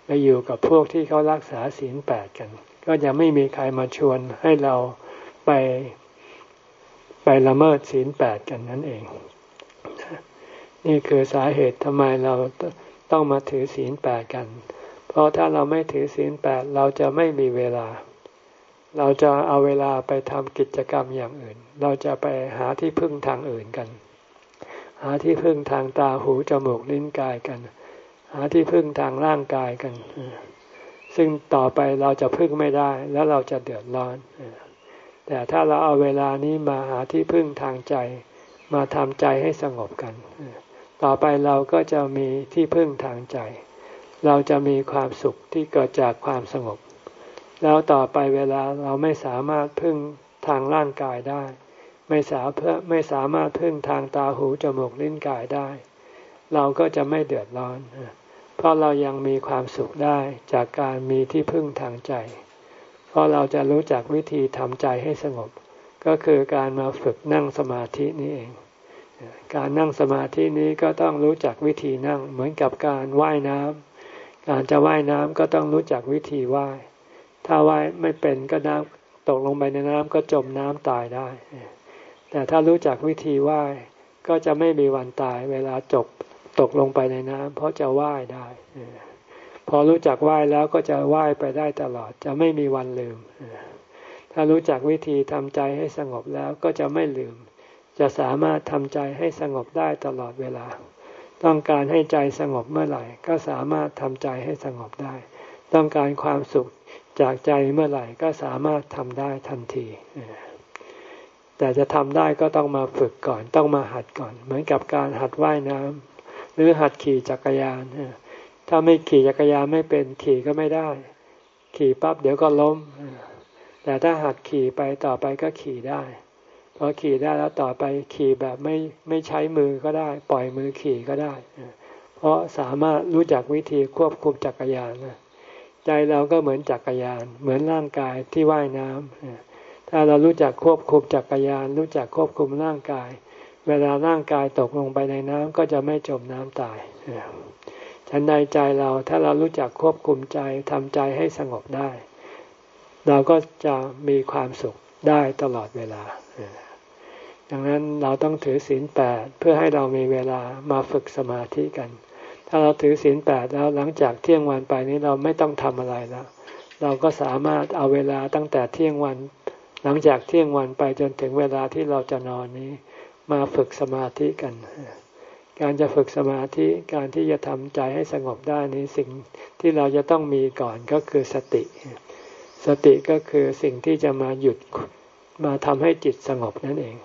ไปอยู่กับพวกที่เขารักษาศีลแปดกัน ก็จะไม่มีใครมาชวนให้เราไป ไปละเมิดศีลแปดกันนั่นเอง นี่คือสาเหตุทำไมเราต้องมาถือศีลแปดกัน เพราะถ้าเราไม่ถือศีลแปดเราจะไม่มีเวลา เราจะเอาเวลาไปทำกิจกรรมอย่างอื่น เราจะไปหาที่พึ่งทางอื่นกัน หาที่พึ่งทางตาหูจมูกลิ้นกายกัน หาที่พึ่งทางร่างกายกัน ซึ่งต่อไปเราจะพึ่งไม่ได้แล้วเราจะเดือดร้อน แต่ถ้าเราเอาเวลานี้มาหาที่พึ่งทางใจ มาทำใจให้สงบกัน ต่อไปเราก็จะมีที่พึ่งทางใจ เราจะมีความสุขที่เกิดจากความสงบ แล้วต่อไปเวลาเราไม่สามารถพึ่งทางร่างกายได้ ไม่สาเพื่อไม่สามารถพึ่งทางตาหูจมูกลิ้นกายได้ เราก็จะไม่เดือดร้อน เพราะเรายังมีความสุขได้จากการมีที่พึ่งทางใจ เพราะเราจะรู้จักวิธีทำใจให้สงบ ก็คือการมาฝึกนั่งสมาธินี้เอง การนั่งสมาธินี้ก็ต้องรู้จักวิธีนั่งเหมือนกับการว่ายน้ำการจะว่ายน้ำก็ต้องรู้จักวิธีว่าย ถ้าว่ายไม่เป็นก็น้ำตกลงไปในน้ำก็จมน้ำตายได้ แต่ถ้ารู้จักวิธีว่ายก็จะไม่มีวันตายเวลาจบตกลงไปในน้ำเพราะจะว่ายได้ พอรู้จักว่ายแล้วก็จะว่ายไปได้ตลอด จะไม่มีวันลืม ถ้ารู้จักวิธีทำใจให้สงบแล้วก็จะไม่ลืม จะสามารถทำใจให้สงบได้ตลอดเวลา ต้องการให้ใจสงบเมื่อไหร่ ก็สามารถทำใจให้สงบได้ ต้องการความสุขจากใจเมื่อไหร่ก็สามารถทำได้ทันที แต่จะทำได้ก็ต้องมาฝึกก่อน ต้องมาหัดก่อน เหมือนกับการหัดว่ายน้ำหรือหัดขี่จักรยาน ถ้าไม่ขี่จักรยานไม่เป็นขี่ก็ไม่ได้ ขี่ปั๊บเดี๋ยวก็ล้ม แต่ถ้าหัดขี่ไปต่อไปก็ขี่ได้พอขี่ได้แล้วต่อไปขี่แบบไม่ไม่ใช้มือก็ได้ ปล่อยมือขี่ก็ได้ เพราะสามารถรู้จักวิธีควบคุมจักรยานใจเราก็เหมือนจักรยาน เหมือนร่างกายที่ว่ายน้ำถ้าเรารู้จักควบคุมจักรยาน รู้จักควบคุมร่างกาย เวลาร่างกายตกลงไปในน้ำก็จะไม่จมน้ำตาย ฉันในใจเราถ้าเรารู้จักควบคุมใจทำใจให้สงบได้ เราก็จะมีความสุขได้ตลอดเวลา ดังนั้นเราต้องถือศีลแปดเพื่อให้เรามีเวลามาฝึกสมาธิกัน ถ้าเราถือศีลแปดแล้วหลังจากเที่ยงวันไปนี้เราไม่ต้องทำอะไรแล้ว เราก็สามารถเอาเวลาตั้งแต่เที่ยงวัน หลังจากเที่ยงวันไปจนถึงเวลาที่เราจะนอนนี้ มาฝึกสมาธิกัน การจะฝึกสมาธิการที่จะทำใจให้สงบได้นี้สิ่งที่เราจะต้องมีก่อนก็คือสติ สติก็คือสิ่งที่จะมาหยุดมาทำให้จิตสงบนั่นเอง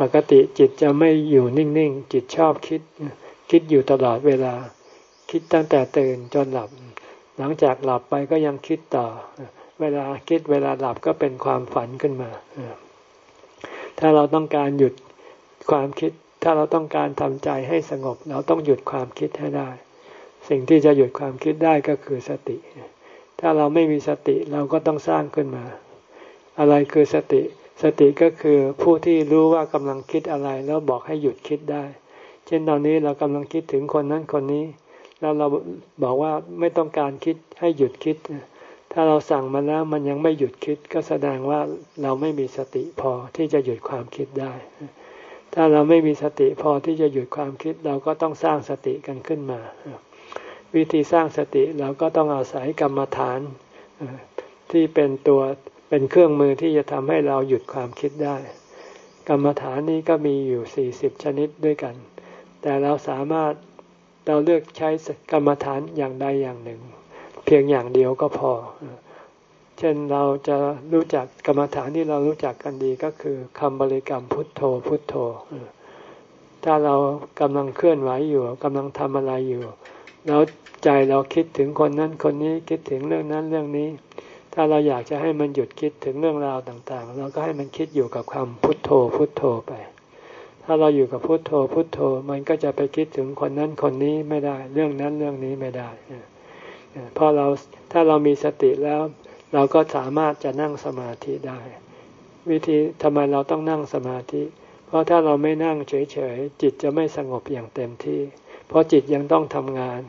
ปกติจิตจะไม่อยู่นิ่งๆ จิตชอบคิด คิดอยู่ตลอดเวลา คิดตั้งแต่ตื่นจนหลับ หลังจากหลับไปก็ยังคิดต่อ เวลาคิดเวลาหลับก็เป็นความฝันขึ้นมา ถ้าเราต้องการหยุดความคิด ถ้าเราต้องการทำใจให้สงบ เราต้องหยุดความคิดให้ได้ สิ่งที่จะหยุดความคิดได้ก็คือสติ ถ้าเราไม่มีสติเราก็ต้องสร้างขึ้นมา อะไรคือสติ สติก็คือผู้ที่รู้ว่ากำลังคิดอะไรแล้วบอกให้หยุดคิดได้ เช่นตอนนี้เรากำลังคิดถึงคนนั้นคนนี้ แล้วเราบอกว่าไม่ต้องการคิดให้หยุดคิด ถ้าเราสั่งมันแล้วมันยังไม่หยุดคิด ก็แสดงว่าเราไม่มีสติพอที่จะหยุดความคิดได้ ถ้าเราไม่มีสติพอที่จะหยุดความคิดเราก็ต้องสร้างสติกันขึ้นมา วิธีสร้างสติเราก็ต้องอาศัยกรรมฐานที่เป็นตัวเป็นเครื่องมือที่จะทำให้เราหยุดความคิดได้ กรรมฐานนี้ก็มีอยู่สี่สิบชนิดด้วยกัน แต่เราสามารถเราเลือกใช้กรรมฐานอย่างใดอย่างหนึ่ง เพียงอย่างเดียวก็พอ เช่นเราจะรู้จักกรรมฐานที่เรารู้จักกันดีก็คือคำบริกรรมพุทโธพุทโธ ถ้าเรากำลังเคลื่อนไหวอยู่กำลังทำอะไรอยู่ แล้วใจเราคิดถึงคนนั้นคนนี้คิดถึงเรื่องนั้นเรื่องนี้ ถ้าเราอยากจะให้มันหยุดคิดถึงเรื่องราวต่าง ๆ เราก็ให้มันคิดอยู่กับคำพุทโธพุทโธไป ถ้าเราอยู่กับพุทโธพุทโธ มันก็จะไปคิดถึงคนนั้นคนนี้ไม่ได้ เรื่องนั้นเรื่องนี้ไม่ได้พอเราถ้าเรามีสติแล้ว เราก็สามารถจะนั่งสมาธิได้ วิธีทำไมเราต้องนั่งสมาธิ เพราะถ้าเราไม่นั่งเฉยๆ จิตจะไม่สงบอย่างเต็มที่ เพราะจิตยังต้องทำงาน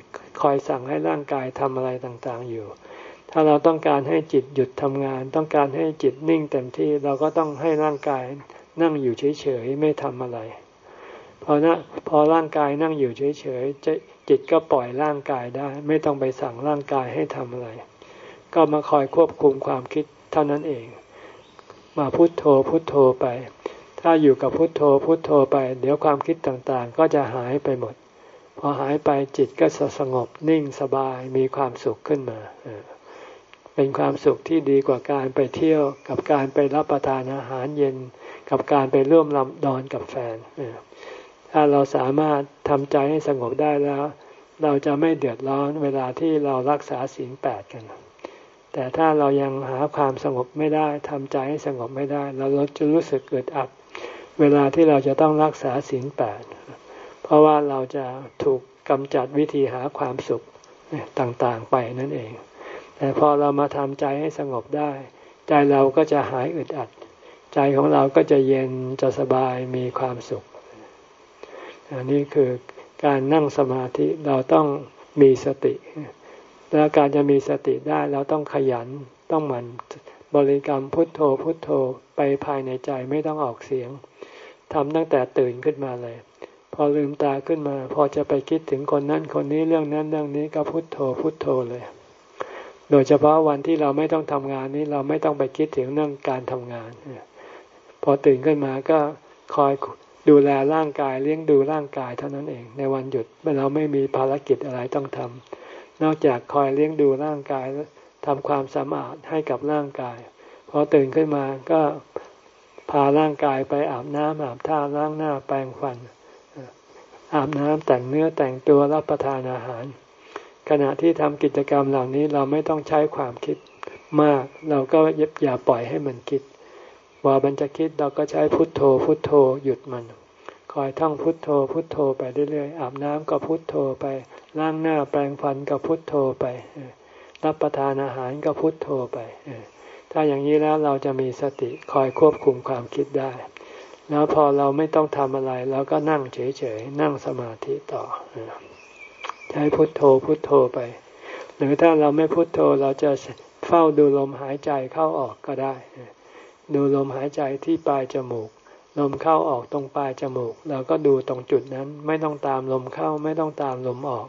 คอยสั่งให้ร่างกายทำอะไรต่างๆอยู่ ถ้าเราต้องการให้จิตหยุดทำงาน ต้องการให้จิตนิ่งเต็มที่ เราก็ต้องให้ร่างกายนั่งอยู่เฉยๆ ไม่ทำอะไร พอนะพอร่างกายนั่งอยู่เฉยๆจิตก็ปล่อยร่างกายได้ ไม่ต้องไปสั่งร่างกายให้ทำอะไร ก็มาคอยควบคุมความคิดเท่านั้นเอง มาพุโทโธพุโทโธไป ถ้าอยู่กับพุโทโธพุโทโธไป เดี๋ยวความคิดต่างๆ ก็จะหายไปหมด พอหายไปจิตก็สงบนิ่งสบายมีความสุขขึ้นมาเป็นความสุขที่ดีกว่าการไปเที่ยวกับการไปรับประทานอาหารเย็น กับการไปร่วมลำนอนกับแฟนถ้าเราสามารถทำใจให้สงบได้แล้ว เราจะไม่เดือดร้อนเวลาที่เรารักษาศีลแปดกัน แต่ถ้าเรายังหาความสงบไม่ได้ทำใจให้สงบไม่ได้ เราจะรู้สึกเกิดอับเวลาที่เราจะต้องรักษาศีลแปดเพราะว่าเราจะถูกกำจัดวิธีหาความสุขต่างๆไปนั่นเอง แต่พอเรามาทำใจให้สงบได้ ใจเราก็จะหายอึดอัด ใจของเราก็จะเย็นจะสบายมีความสุขอันนี้คือการนั่งสมาธิเราต้องมีสติ แล้วการจะมีสติได้เราต้องขยันต้องหมั่นบริกรรมพุทโธพุทโธไปภายในใจไม่ต้องออกเสียงทำตั้งแต่ตื่นขึ้นมาเลย พอลืมตาขึ้นมา พอจะไปคิดถึงคนนั้นคนนี้เรื่องนั้นเรื่องนี้ก็พุทโธพุทโธเลย โดยเฉพาะวันที่เราไม่ต้องทำงานนี้เราไม่ต้องไปคิดถึงเรื่องการทำงาน พอตื่นขึ้นมาก็คอยดูแลร่างกายเลี้ยงดูร่างกายเท่านั้นเอง ในวันหยุดเราไม่มีภารกิจอะไรต้องทำ นอกจากคอยเลี้ยงดูร่างกายทำความสะอาดให้กับร่างกายพอตื่นขึ้นมาก็พาร่างกายไปอาบน้ำอาบท่าล้างหน้าแปรงฟัน อาบน้ำแต่งเนื้อแต่งตัวรับประทานอาหาร ขณะที่ทำกิจกรรมเหล่านี้เราไม่ต้องใช้ความคิดมาก เราก็ยึบอย่าปล่อยให้มันคิดว่ามันจะคิดเราก็ใช้พุทโธ พุทโธหยุดมัน คอยท่องพุทโธ พุทโธไปเรื่อยๆอาบน้ำก็พุทโธไป ล้างหน้าแปรงฟันก็พุทโธไป รับประทานอาหารก็พุทโธไป ถ้าอย่างนี้แล้วเราจะมีสติคอยควบคุมความคิดได้ แล้วพอเราไม่ต้องทำอะไรเราก็นั่งเฉยๆ นั่งสมาธิต่อ ใช้พุทโธพุทโธไป หรือถ้าเราไม่พุทโธเราจะเฝ้าดูลมหายใจเข้าออกก็ได้ ดูลมหายใจที่ปลายจมูก ลมเข้าออกตรงปลายจมูก เราก็ดูตรงจุดนั้น ไม่ต้องตามลมเข้า ไม่ต้องตามลมออก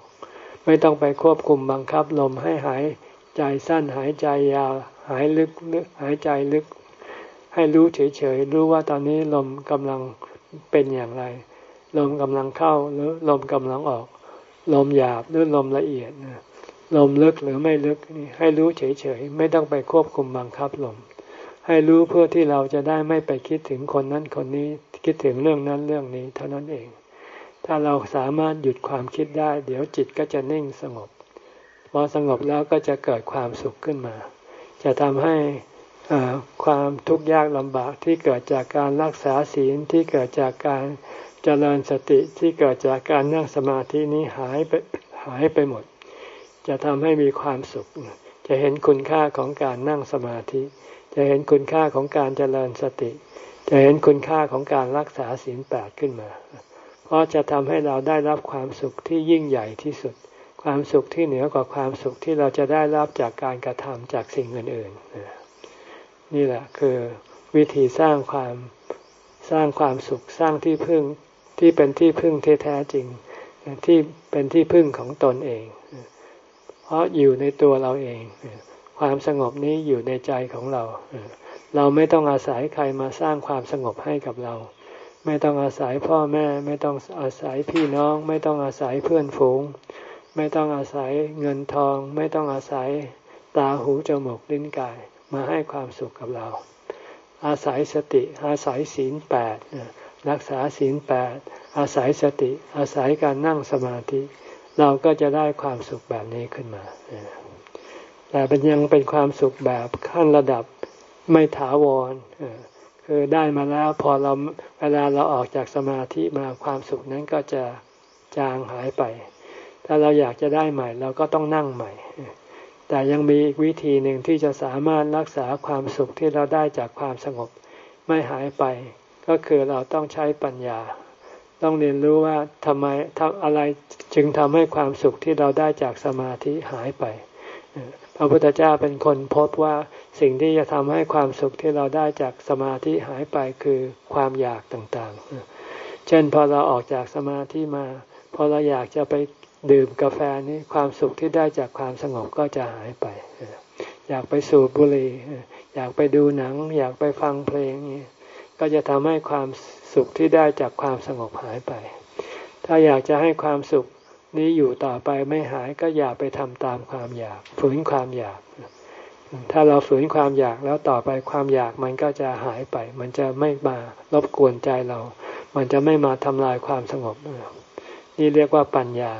ไม่ต้องไปควบคุมบังคับลมให้หายใจสั้นหายใจยาวหายลึกหายใจลึก ให้รู้เฉยๆรู้ว่าตอนนี้ลมกำลังเป็นอย่างไร ลมกำลังเข้าหรือลมกำลังออก ลมหยาบหรือลมละเอียดลมลึกหรือไม่ลึกนี่ให้รู้เฉยๆไม่ต้องไปควบคุมบังคับลม ให้รู้เพื่อที่เราจะได้ไม่ไปคิดถึงคนนั้นคนนี้คิดถึงเรื่องนั้นเรื่องนี้ เท่านั้นเอง ถ้าเราสามารถหยุดความคิดได้ เดี๋ยวจิตก็จะนิ่งสงบพอสงบแล้วก็จะเกิดความสุขขึ้นมา จะทำให้ความทุกข์ยากลำบากที่เกิดจากการรักษาศีลที่เกิดจากการเจริญสติที่เกิดจากการนั่งสมาธินี้หายไปหายไปหมด จะทำให้มีความสุข จะเห็นคุณค่าของการนั่งสมาธิ จะเห็นคุณค่าของการเจริญสติ จะเห็นคุณค่าของการรักษาศีลแปดขึ้นมา เพราะจะทำให้เราได้รับความสุขที่ยิ่งใหญ่ที่สุด ความสุขที่เหนือกว่าความสุขที่เราจะได้รับจากการกระทำจากสิ่งอื่นๆนี่แหละคือวิธีสร้างความสร้างความสุขสร้างที่พึ่งที่เป็นที่พึ่งแท้จริง ที่เป็นที่พึ่งของตนเอง เพราะอยู่ในตัวเราเอง ความสงบนี้อยู่ในใจของเรา เราไม่ต้องอาศัยใครมาสร้างความสงบให้กับเรา ไม่ต้องอาศัยพ่อแม่ ไม่ต้องอาศัยพี่น้อง ไม่ต้องอาศัยเพื่อนฝูง ไม่ต้องอาศัยเงินทอง ไม่ต้องอาศัยตาหูจมูกลิ้นกายมาให้ความสุขกับเรา อาศัยสติอาศัยศีลแปดรักษาศีลแปดอาศัยสติ อาศัยการนั่งสมาธิ เราก็จะได้ความสุขแบบนี้ขึ้นมา แต่เป็นยังเป็นความสุขแบบขั้นระดับไม่ถาวรคือได้มาแล้วพอเราเวลาเราออกจากสมาธิมาความสุขนั้นก็จะจางหายไป ถ้าเราอยากจะได้ใหม่ เราก็ต้องนั่งใหม่ แต่ยังมีอีกวิธีหนึ่งที่จะสามารถรักษาความสุขที่เราได้จากความสงบไม่หายไป ก็คือเราต้องใช้ปัญญา ต้องเรียนรู้ว่าทำไมทำอะไรจึงทำให้ความสุขที่เราได้จากสมาธิหายไป พระพุทธเจ้าเป็นคนพบว่าสิ่งที่จะทำให้ความสุขที่เราได้จากสมาธิหายไปคือความอยากต่างๆ เช่นพอเราออกจากสมาธิมา พอเราอยากจะไปดื่มกาแฟนี้ความสุขที่ได้จากความสงบก็จะหายไป อยากไปสูบบุหรี่อยากไปดูหนัง อยากไปฟังเพลงนี้ก็จะทำให้ความสุขที่ได้จากความสงบหายไป ถ้าอยากจะให้ความสุข นี้อยู่ต่อไปไม่หายก็อย่าไปทำตามความอยาก ฝืนความอยาก ถ้าเราฝืนความอยากแล้วต่อไปความอยากมันก็จะหายไป มันจะไม่มารบกวนใจเรา มันจะไม่มาทำลายความสงบ นี่เรียกว่าปัญญา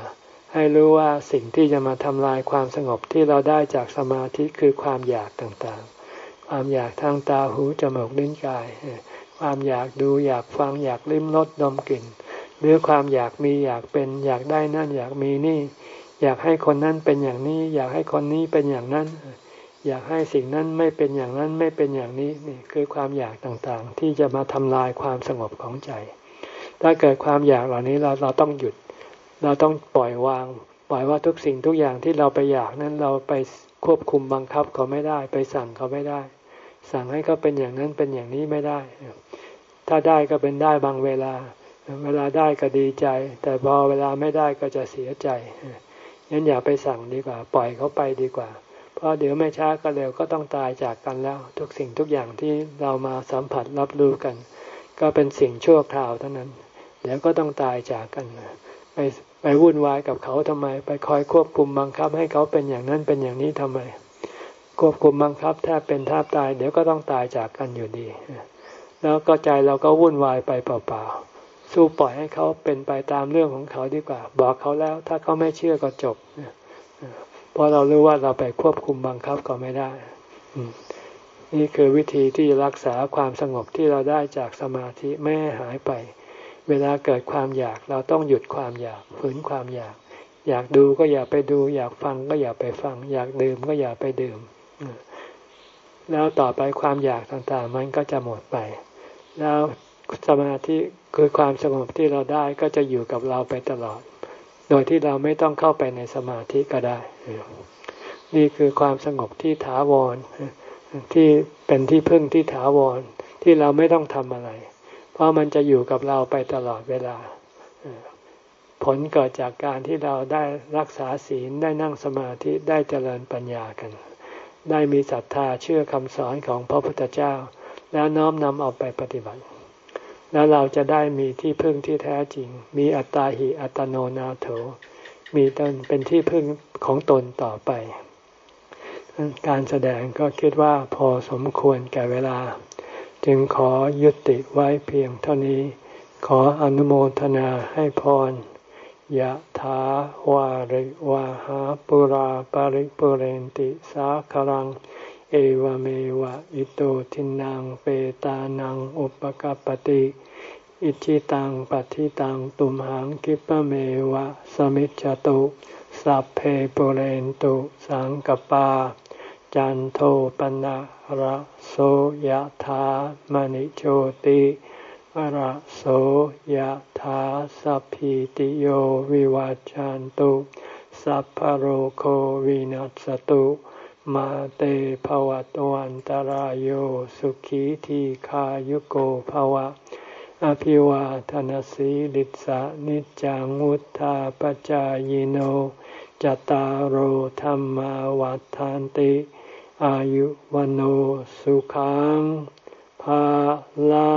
ให้รู้ว่าสิ่งที่จะมาทำลายความสงบที่เราได้จากสมาธิคือความอยากต่างๆ ความอยากทางตาหูจมูกลิ้นกาย ความอยากดูอยากฟังอยากลิ้มรสดมกลิ่น หรือความอยากมีอยากเป็น อยากได้นั่น อยากมีนี่ อยากให้คนนั้นเป็นอย่างนี้ อยากให้คนนี้เป็นอย่างนั้น อยากให้สิ่งนั้นไม่เป็นอย่างนั้นไม่เป็นอย่างนี้นี่คือความอยากต่างๆ ที่จะมาทำลายความสงบของใจ ถ้าเกิดความอยากเหล่านี้เราเราต้องหยุด เราต้องปล่อยวาง ปล่อยว่าทุกสิ่งทุกอย่างที่เราไปอยากนั้นเราไปควบคุมบังคับเขาไม่ได้ ไปสั่งเขาไม่ได้ สั่งให้เขาเป็นอย่างนั้นเป็นอย่างนี้ไม่ได้ ถ้าได้ก็เป็นได้บางเวลา เวลาได้ก็ดีใจ แต่พอเวลาไม่ได้ก็จะเสียใจงั้นอย่าไปสั่งดีกว่า ปล่อยเขาไปดีกว่า เพราะเดี๋ยวไม่ช้าก็เร็วก็ต้องตายจากกันแล้ว ทุกสิ่งทุกอย่างที่เรามาสัมผัสรับรู้กัน ก็เป็นสิ่งชั่วคราวเท่านั้น เดี๋ยวก็ต้องตายจากกันไปไปวุ่นวายกับเขาทำไม ไปคอยควบคุมบังคับให้เขาเป็นอย่างนั้นเป็นอย่างนี้ทำไม ควบคุมบังคับแทบเป็นแทบตาย เดี๋ยวก็ต้องตายจากกันอยู่ดี แล้วก็ใจเราก็วุ่นวายไปเปล่าๆ สู้ปล่อยให้เขาเป็นไปตามเรื่องของเขาดีกว่า บอกเขาแล้ว ถ้าเขาไม่เชื่อก็จบเพราะเรารู้ว่าเราไปควบคุมบังคับก็ไม่ได้นี่คือวิธีที่รักษาความสงบที่เราได้จากสมาธิไม่ให้หายไป เวลาเกิดความอยากเราต้องหยุดความอยากฝืนความอยาก อยากดูก็อย่าไปดู อยากฟังก็อย่าไปฟัง อยากดื่มก็อย่าไปดื่มแล้วต่อไปความอยากต่างๆ มันก็จะหมดไป แล้วสมาธิ คือความสงบที่เราได้ก็จะอยู่กับเราไปตลอด โดยที่เราไม่ต้องเข้าไปในสมาธิก็ได้ นี่คือความสงบที่ถาวรที่เป็นที่พึ่งที่ถาวรที่เราไม่ต้องทำอะไร เพราะมันจะอยู่กับเราไปตลอดเวลา ผลเกิดจากการที่เราได้รักษาศีลได้นั่งสมาธิได้เจริญปัญญากัน ได้มีศรัทธาเชื่อคำสอนของพระพุทธเจ้า แล้วน้อมนำเอาไปปฏิบัติ แล้วเราจะได้มีที่พึ่งที่แท้จริง มีอัตตาหิอัตโนนาโถ มีตนเป็นที่พึ่งของตนต่อไป การแสดงก็คิดว่าพอสมควรแก่เวลา จึงขอยุติไว้เพียงเท่านี้ ขออนุโมทนาให้พรยะถาวาริวาหาปุราปาริปุเรนติสาครัง เอวเมวะอิโตทินังเปตานังอุปกปติอิชิตังปัติตังตุมหังคิปะเมวะสมิจจตุสัพเพปุเรนตุสังกปา จันโทปนะระโสยธามณิโชติระโสยธาสัพพิติโยวิวัจจันตุสัพพโรโควินัสตุ มาเตภวัตวันตารโยสุขีทีขายุโกภวะ อภิวาทนสีลิสะนิจังวุธาปจายโนจตารโหธรรมวัฏฐานติ อายุวันโอสุขังภาลั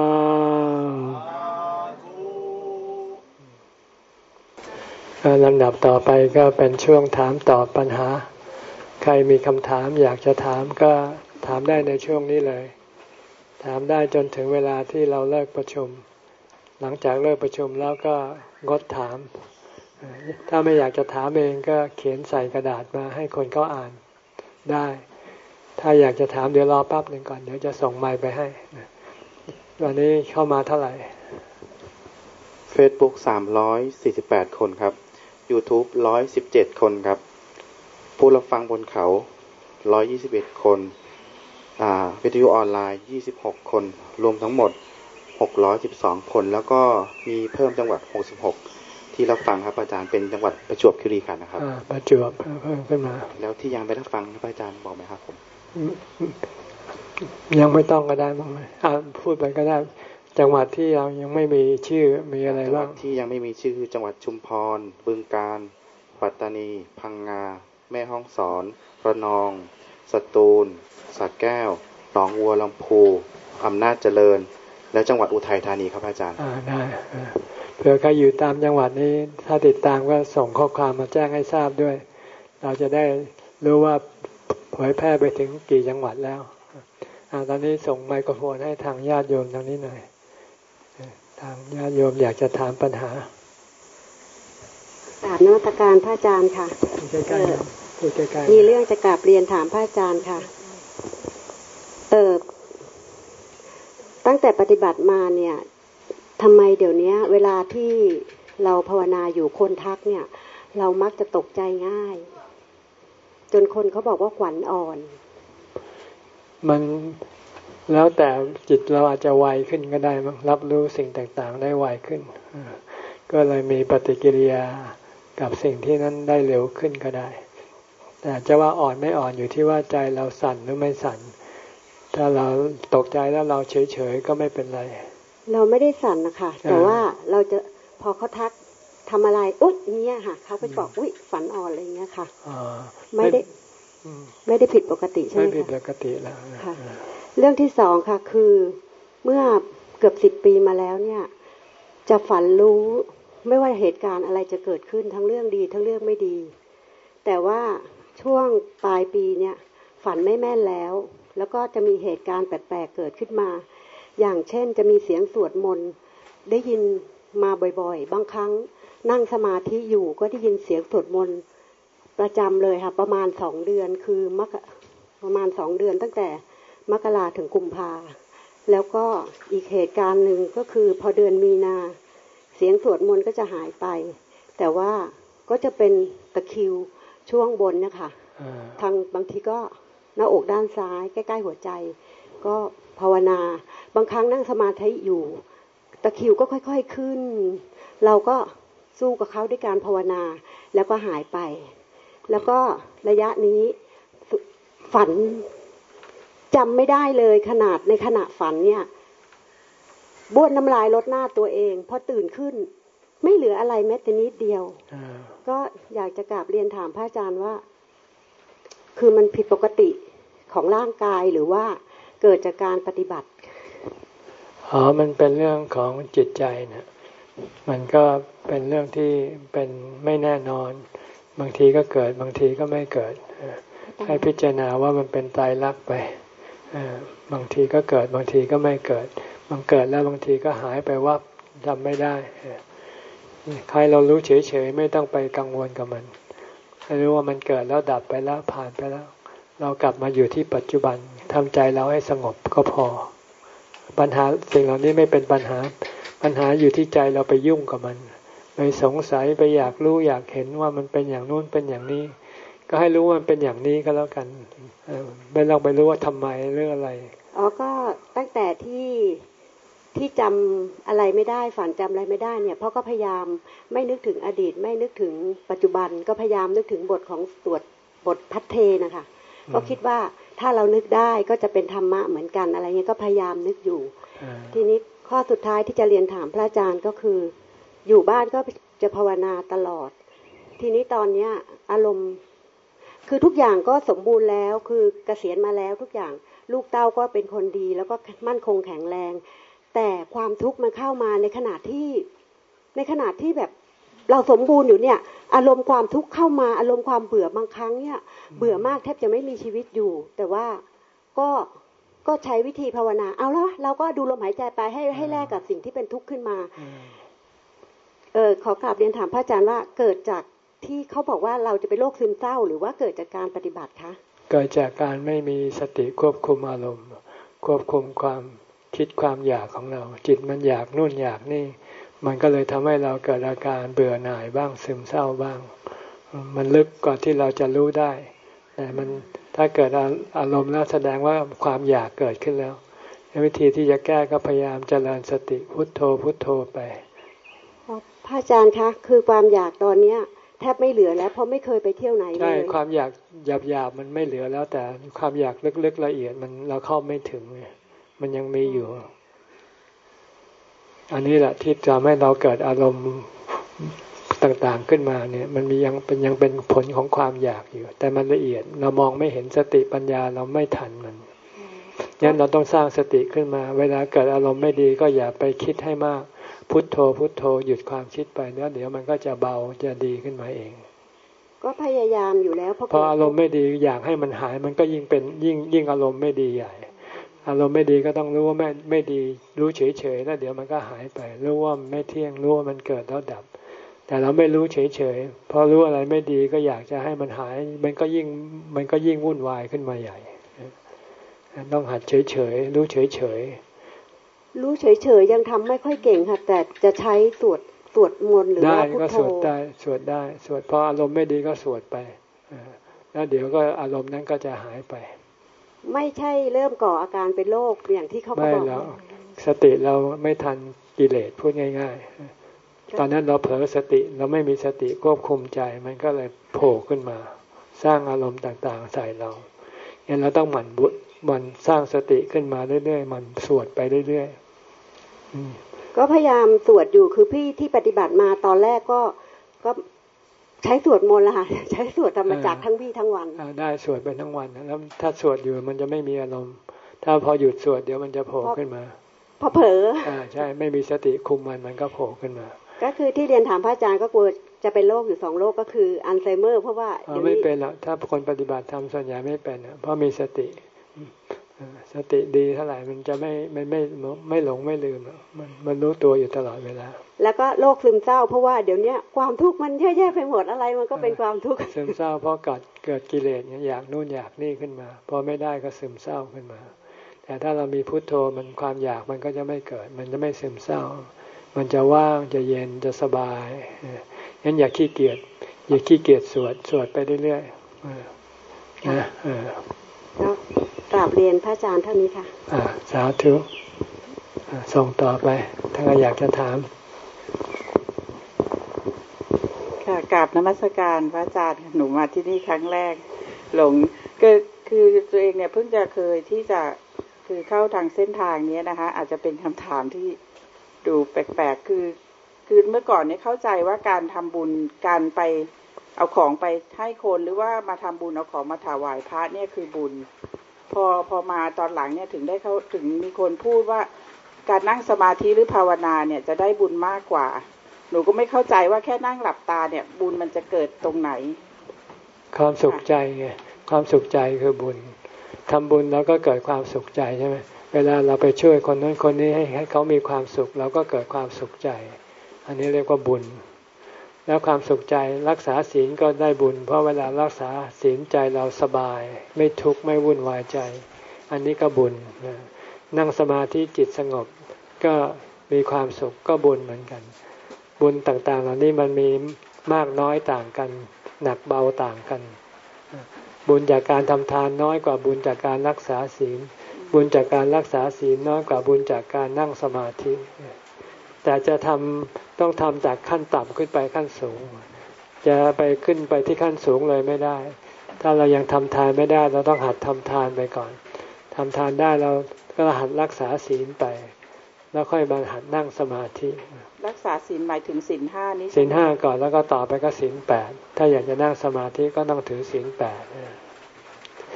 งลำดับต่อไปก็เป็นช่วงถามตอบปัญหา ใครมีคำถามอยากจะถามก็ถามได้ในช่วงนี้เลย ถามได้จนถึงเวลาที่เราเลิกประชุม หลังจากเลิกประชุมแล้วก็งดถาม ถ้าไม่อยากจะถามเองก็เขียนใส่กระดาษมาให้คนเขาอ่านได้ ถ้าอยากจะถามเดี๋ยวรอปั๊บหนึ่งก่อน เดี๋ยวจะส่งไมค์ไปให้วันนี้เข้ามาเท่าไหร่ Facebook สามร้อยสี่สิบแปดคนครับ YouTube ร้อยสิบเจ็ดคนครับ ผู้รับฟังบนเขาร้อยยี่สิบเอ็ดคน วิทยุออนไลน์ยี่สิบหกคน รวมทั้งหมดหกร้อยสิบสองคน แล้วก็มีเพิ่มจังหวัดหกสิบหกที่รับฟังครับอาจารย์ เป็นจังหวัดประจวบคีรีขันธ์นะครับประจวบเพิ่มขึ้นมา แล้วที่ยังไม่รับฟังครับอาจารย์บอกไหมครับผม ยังไม่ต้องก็ได้บ้างไหมพูดไปก็ได้ จังหวัดที่เรายังไม่มีชื่อ มีอะไรบ้างที่ยังไม่มีชื่อ จังหวัดชุมพร บึงกาฬ ปัตตานี พังงา แม่ห้องสอน ระนอง สตูลสักแก้ว หนองวัวลำพูอำนาจเจริญ และจังหวัดอุทัยธานีครับอาจารย์อ่าได้เผื่อใครอยู่ตามจังหวัดนี้ ถ้าติดตามก็ส่งข้อความมาแจ้งให้ทราบด้วย เราจะได้รู้ว่าเผยแพร่ไปถึงกี่จังหวัดแล้วอตอนนี้ส่งไมโครโฟนให้ทางญาติโยมทางนี้หน่อย ทางญาติโยมอยากจะถามปัญหากราบนวัตการพระอาจารย์ค่ะ มีเรื่องจะกราบเรียนถามพระอาจารย์ค่ะ เออตั้งแต่ปฏิบัติมาเนี่ยทำไมเดี๋ยวนี้เวลาที่เราภาวนาอยู่คนทักเนี่ย เรามักจะตกใจง่าย จนคนเขาบอกว่าขวัญอ่อน มันแล้วแต่จิตเราอาจจะไวขึ้นก็ได้มั้งรับรู้สิ่งต่างๆ ได้ไวขึ้น ก็เลยมีปฏิกิริยากับสิ่งที่นั้นได้เร็วขึ้นก็ได้ แต่จะว่าอ่อนไม่อ่อนอยู่ที่ว่าใจเราสั่นหรือไม่สั่น ถ้าเราตกใจแล้วเราเฉยๆก็ไม่เป็นไร เราไม่ได้สั่นนะคะแต่ว่าเราจะพอเขาทักทำอะไรอุ๊ยเงี้ยค่ะเขาไปบอกอุ้ยฝันอ่อนอะไรเงี้ยค่ะไม่ได้ไม่ได้ผิดปกติใช่ไหมคะไม่ผิดปกติแล้วค่ะ เรื่องที่สองค่ะ คือเมื่อเกือบสิบปีมาแล้วเนี่ย จะฝันรู้ไม่ว่าเหตุการณ์อะไรจะเกิดขึ้นทั้งเรื่องดี ทั้งเรื่องไม่ดี แต่ว่า ช่วงปลายปีเนี่ยฝันไม่แม่นแล้ว แล้วก็จะมีเหตุการณ์แปลกๆเกิดขึ้นมา อย่างเช่นจะมีเสียงสวดมนต์ได้ยินมาบ่อยๆ บางครั้งนั่งสมาธิอยู่ก็ได้ยินเสียงสวดมนต์ประจำเลยค่ะ ประมาณสองเดือนคือมกประมาณสองเดือนตั้งแต่มกราถึงกุมภาแล้วก็อีกเหตุการณ์หนึ่งก็คือพอเดือนมีนา เสียงสวดมนต์ก็จะหายไป แต่ว่าก็จะเป็นตะคิว ช่วงบนนะคะทางบางทีก็หน้าอกด้านซ้าย ใกล้ ๆ หัวใจ ก็ภาวนา บางครั้งนั่งสมาธิอยู่ตะคิวก็ค่อย ๆขึ้น เราก็สู้กับเขาด้วยการภาวนาแล้วก็หายไป แล้วก็ระยะนี้ฝันจำไม่ได้เลยขนาดในขณะฝันเนี่ยบ้วนน้ำลายลดหน้าตัวเอง พอตื่นขึ้น ไม่เหลืออะไรแม้แต่นิดเดียวก็อยากจะกราบเรียนถามพระอาจารย์ว่า คือมันผิดปกติของร่างกายหรือว่าเกิดจากการปฏิบัติอ๋อมันเป็นเรื่องของจิตใจนะมันก็เป็นเรื่องที่เป็นไม่แน่นอน บางทีก็เกิด บางทีก็ไม่เกิดให้พิจารณาว่ามันเป็นตายรักไปบางทีก็เกิด บางทีก็ไม่เกิด บางเกิดแล้วบางทีก็หายไปว่าจำไม่ได้ ใครเรารู้เฉยๆไม่ต้องไปกังวลกับมันให้รู้ว่ามันเกิดแล้วดับไปแล้วผ่านไปแล้ว เรากลับมาอยู่ที่ปัจจุบันทำใจเราให้สงบก็พอ ปัญหาสิ่งเหล่านี้ไม่เป็นปัญหา ปัญหาอยู่ที่ใจเราไปยุ่งกับมันไปสงสัยไปอยากรู้อยากเห็นว่ามันเป็นอย่างนู้นเป็นอย่างนี้ ก็ให้รู้ว่ามันเป็นอย่างนี้ก็แล้วกันไม่ต้องไปรู้ว่าทำไมเรื่องอะไรอ๋อก็ตั้งแต่ที่ ที่จำอะไรไม่ได้ฝันจำอะไรไม่ได้เนี่ยเพราะก็พยายามไม่นึกถึงอดีต ไม่นึกถึงปัจจุบันก็พยายามนึกถึงบทของสวดบทพัทเทนะคะก็คิดว่าถ้าเรานึกได้ก็จะเป็นธรรมะเหมือนกันอะไรเงี้ยก็พยายามนึกอยู่ ทีนี้ข้อสุดท้ายที่จะเรียนถามพระอาจารย์ก็คือ อยู่บ้านก็จะภาวนาตลอด ทีนี้ตอนเนี้ยอารมณ์ คือทุกอย่างก็สมบูรณ์แล้ว คือเกษียณมาแล้วทุกอย่างลูกเต้าก็เป็นคนดี แล้วก็มั่นคงแข็งแรง แต่ความทุกข์มันเข้ามาในขณะที่ ในขณะที่แบบเราสมบูรณ์อยู่เนี่ย อารมณ์ความทุกข์เข้ามาอารมณ์ความเบื่อบางครั้งเนี่ย เบื่อมากแทบจะไม่มีชีวิตอยู่ แต่ว่าก็ก็ใช้วิธีภาวนา เอาละเราก็ดูลมหายใจไปให้ให้แลกกับสิ่งที่เป็นทุกข์ขึ้นมาเออขอกราบเรียนถามพระอาจารย์ว่าเกิดจากที่เขาบอกว่าเราจะเป็นโรคซึมเศร้า หรือว่าเกิดจากการปฏิบัติคะเกิดจากการไม่มีสติควบคุมอารมณ์ ควบคุมความ คิดความอยากของเรา จิตมันอยากนู่นอยากนี่ มันก็เลยทำให้เราเกิดอาการเบื่อหน่ายบ้างซึมเศร้าบ้าง มันลึกกว่าที่เราจะรู้ได้แต่มันถ้าเกิดอารมณ์แล้วแสดงว่าความอยากเกิดขึ้นแล้ววิธีที่จะแก้ก็พยายามเจริญสติพุทโธพุทโธไปพระอาจารย์คะคือความอยากตอนเนี้ยแทบไม่เหลือแล้ว เพราะไม่เคยไปเที่ยวไหนเลยใช่ความอยากหยาบๆมันไม่เหลือแล้ว แต่ความอยากลึกๆละเอียดมันเราเข้าไม่ถึงไง มันยังมีอยู่ อันนี้แหละที่จะให้เราเกิดอารมณ์ต่างๆขึ้นมาเนี่ย มันมียังเป็นยังเป็นผลของความอยากอยู่ แต่มันละเอียด เรามองไม่เห็นสติปัญญาเราไม่ทันมันงั้นเราต้องสร้างสติขึ้นมา เวลาเกิดอารมณ์ไม่ดีก็อย่าไปคิดให้มาก พุทโธ พุทโธหยุดความคิดไปแล้วเดี๋ยวมันก็จะเบาจะดีขึ้นมาเอง ก็พยายามอยู่แล้วพออารมณ์ไม่ดีอยากให้มันหาย มันก็ยิ่งเป็นยิ่งยิ่งอารมณ์ไม่ดีใหญ่ อารมณ์ไม่ดีก็ต้องรู้ว่าไม่ไม่ดี รู้เฉยเฉยแล้วเดี๋ยวมันก็หายไป รู้ว่าไม่เที่ยงรู้ว่ามันเกิดแล้วดับ แต่เราไม่รู้เฉยเฉยพอรู้อะไรไม่ดีก็อยากจะให้มันหาย มันก็ยิ่งมันก็ยิ่งวุ่นวายขึ้นมาใหญ่ ต้องหัดเฉยเฉยรู้เฉยเฉยรู้เฉยๆยังทำไม่ค่อยเก่งค่ะ แต่จะใช้สวดสวดมนต์หรือว่าพุทโธได้ก็สวดได้สวดได้ สวดพออารมณ์ไม่ดีก็สวดไปแล้วเดี๋ยวก็อารมณ์นั้นก็จะหายไป ไม่ใช่เริ่มก่ออาการเป็นโรคอย่างที่เขาบอกไม่แล้วสติเราไม่ทันกิเลสพูดง่าย ๆ ตอนนั้นเราเผลอสติเราไม่มีสติควบคุมใจมันก็เลยโผล่ขึ้นมา สร้างอารมณ์ต่างๆใส่เราอย่างเราต้องหมั่นบุญมันสร้างสติขึ้นมาเรื่อยๆมันสวดไปเรื่อยก็พยายามสวดอยู่คือพี่ที่ปฏิบัติมาตอนแรกก็ก็ ใช้สวดมนต์ละค่ะ ใช้สวดธรรมจักทั้งพี่ทั้งวันได้สวดไปทั้งวันแล้วถ้าสวดอยู่มันจะไม่มีอารมณ์ ถ้าพอหยุดสวดเดี๋ยวมันจะโผล่ขึ้นมาพอเผลออ่าใช่ไม่มีสติคุมมันมันก็โผล่ขึ้นมา ก็คือที่เรียนถามพระอาจารย์ก็กลัวจะเป็นโรคอยู่สองโรคก็คืออัลไซเมอร์เพราะว่าไม่เป็นหรอกถ้าคนปฏิบัติทำส่วนใหญ่ไม่เป็นเพราะมีสติ สติดีเท่าไหร่มันจะไม่ไม่ไม่ไม่หลงไม่ลืมมันมันรู้ตัวอยู่ตลอดเวลา แล้วก็โรคซึมเศร้าเพราะว่าเดี๋ยวนี้ความทุกข์มันแย่ๆไปหมดอะไรมันก็เป็นความทุกข์ซึมเศร้าเพราะเกิดเกิดกิเลสอยากนู่นอยากนี่ขึ้นมา พอไม่ได้ก็ซึมเศร้าขึ้นมา แต่ถ้าเรามีพุโทโธมันความอยากมันก็จะไม่เกิด มันจะไม่ซึมเศร้า มันจะว่างจะเย็นจะสบายงั้นอย่าขี้เกียจอย่าขี้เกียจสวดสวดไปเรื่อยๆนะ กราบเรียนพระอาจารย์เท่านี้ค่ะอ่าสาธุส่งต่อไป ถ้าอยากจะถาม ค่ะกราบนมัสการพระอาจารย์หนูมาที่นี่ครั้งแรก หลงก็คือตัวเองเนี่ยเพิ่งจะเคยที่จะคือเข้าทางเส้นทางนี้นะคะ อาจจะเป็นคำถามที่ดูแปลกๆ คือคือเมื่อก่อนเนี่ยเข้าใจว่าการทำบุญการไปเอาของไปให้คนหรือว่ามาทำบุญเอาของมาถวายพระเนี่ยคือบุญ พอพอมาตอนหลังเนี่ยถึงได้เขาถึงมีคนพูดว่า การนั่งสมาธิหรือภาวนาเนี่ยจะได้บุญมากกว่า หนูก็ไม่เข้าใจว่าแค่นั่งหลับตาเนี่ยบุญมันจะเกิดตรงไหน ความสุขใจไงความสุขใจคือบุญทำบุญแล้วก็เกิดความสุขใจใช่ไหมเวลาเราไปช่วยคนนั้นคนนี้ให้ให้เขามีความสุขเราก็เกิดความสุขใจ อันนี้เรียกว่าบุญ แล้วความสุขใจรักษาศีลก็ได้บุญ เพราะเวลารักษาศีลใจเราสบาย ไม่ทุกข์ไม่วุ่นวายใจ อันนี้ก็บุญนั่งสมาธิจิตสงบ ก็มีความสุขก็บุญเหมือนกัน บุญต่างๆ เหล่านี้มันมีมากน้อยต่างกัน หนักเบาต่างกัน บุญจากการทำทานน้อยกว่าบุญจากการรักษาศีล บุญจากการรักษาศีลน้อยกว่าบุญจากการนั่งสมาธิ แต่จะทำต้องทำจากขั้นต่ำขึ้นไปขั้นสูง จะไปขึ้นไปที่ขั้นสูงเลยไม่ได้ ถ้าเรายังทำทานไม่ได้ เราต้องหัดทำทานไปก่อนทำทานได้เราก็หัดรักษาศีลไป แล้วค่อยมาหัดนั่งสมาธิ รักษาศีลหมายถึงศีลห้านี้ศีลห้าก่อนแล้วก็ต่อไปก็ศีลแปดถ้าอยากจะนั่งสมาธิก็ต้องถือศีลแปด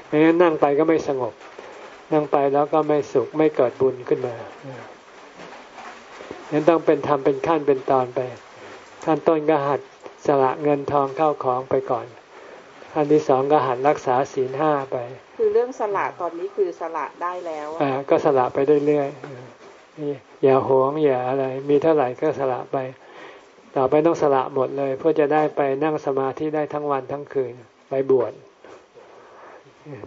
ไม่งั้นนั่งไปก็ไม่สงบ นั่งไปแล้วก็ไม่สุขไม่เกิดบุญขึ้นมา นั้นต้องเป็นทำเป็นขั้นเป็นตอนไป ขั้นต้นก็หัดสละเงินทองเข้าของไปก่อนขั้นที่สองก็หัดรักษาศีลห้าไป คือเรื่องสละตอนนี้คือสละได้แล้วอ่าก็สละไปเรื่อยๆอย่าหวงอย่าอะไร มีเท่าไหร่ก็สละไป ต่อไปต้องสละหมดเลย เพื่อจะได้ไปนั่งสมาธิได้ทั้งวันทั้งคืนไปบวช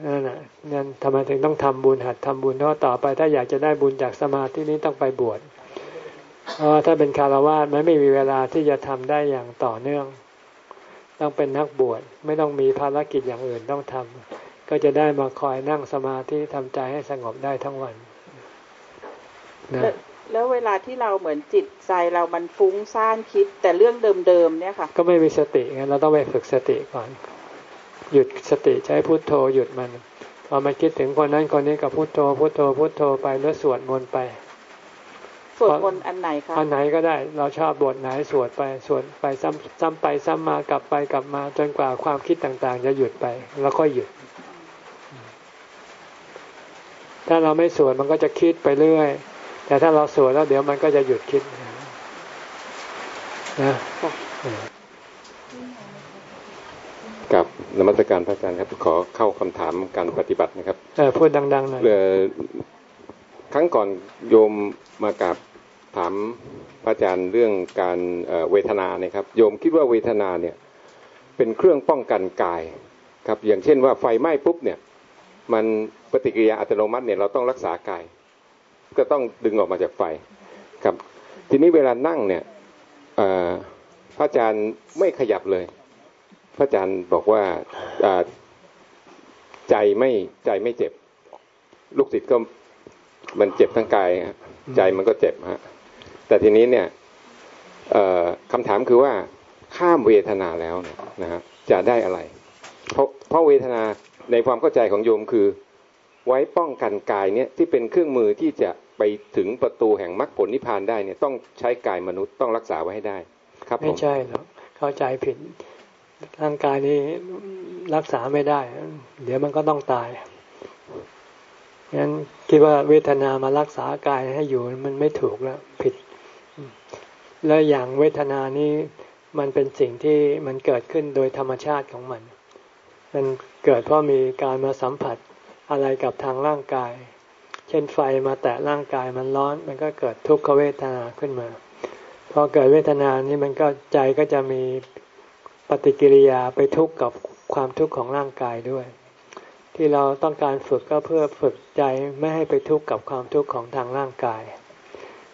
นั่นแหะนั่นทำไมถึงต้องทำบุญหัดทำบุญเพราะต่อไปถ้าอยากจะได้บุญจากสมาธินี้ต้องไปบวช เพราะว่าถ้าเป็นคารวะมันไม่มีเวลาที่จะทำได้อย่างต่อเนื่อง ต้องเป็นนักบวชไม่ต้องมีภารกิจอย่างอื่นต้องทำก็จะได้มาคอยนั่งสมาธิทำใจให้สงบได้ทั้งวันนะแล้วเวลาที่เราเหมือนจิตใจเรามันฟุ้งซ่านคิด แต่เรื่องเดิมๆเนี่ยค่ะ ก็ไม่มีสติไงเราต้องไปฝึกสติก่อน หยุดสติใช้พุโทโธหยุดมันพอมันคิดถึงคนนั้นคนนี้กับพุโทโธพุโทโธพุโทโธไปแล้วสวดมนต์ไป สวดมนต์อันไหนคะอันไหนก็ได้ เราชอบบทไหนสวดไปสวดไปซ้ำซ้ำไปซ้ำมากลับไปกลับมาจนกว่าความคิดต่างๆ จะหยุดไป แล้วก็หยุด ถ้าเราไม่สวดมันก็จะคิดไปเรื่อย แต่ถ้าเราสวดแล้วเดี๋ยวมันก็จะหยุดคิดนะกับนมัสการพระอาจารย์ครับ ขอเข้าคำถามการปฏิบัตินะครับเออพูดดังๆหน่อยครั้งก่อนโยมมากับ ถามพระอาจารย์เรื่องการเวทนาเนี่ยครับโยมคิดว่าเวทนาเนี่ยเป็นเครื่องป้องกันกายครับอย่างเช่นว่าไฟไหม้ปุ๊บเนี่ยมันปฏิกิริยาอัตโนมัติเนี่ยเราต้องรักษากาย ก็ต้องดึงออกมาจากไฟครับ ทีนี้เวลานั่งเนี่ยพระอาจารย์ไม่ขยับเลย พระอาจารย์บอกว่าใจไม่ใจไม่เจ็บ ลูกศิษย์ก็มันเจ็บทั้งกายใจมันก็เจ็บฮะ แต่ทีนี้เนี่ยคำถามคือว่าข้ามเวทนาแล้วนะฮะจะได้อะไรเพราะเพราะเวทนาในความเข้าใจของโยมคือ ไว้ป้องกันกายเนี่ยที่เป็นเครื่องมือที่จะไปถึงประตูแห่งมรรคผลนิพพานได้เนี่ยต้องใช้กายมนุษย์ต้องรักษาไว้ให้ได้ ครับไม่ใช่หรอกเข้าใจผิดร่างกายนี้รักษาไม่ได้ เดี๋ยวมันก็ต้องตายงั้นคิดว่าเวทนามารักษากายให้อยู่มันไม่ถูกแล้ว ผิด แล้วอย่างเวทนานี้มันเป็นสิ่งที่มันเกิดขึ้นโดยธรรมชาติของมัน มันเกิดเพราะมีการมาสัมผัสอะไรกับทางร่างกาย เช่นไฟมาแตะร่างกายมันร้อน มันก็เกิดทุกขเวทนาขึ้นมา พอเกิดเวทนานี้มันก็ใจก็จะมีปฏิกิริยาไปทุกข์กับความทุกข์ของร่างกายด้วย ที่เราต้องการฝึกก็เพื่อฝึกใจไม่ให้ไปทุกข์กับความทุกข์ของทางร่างกาย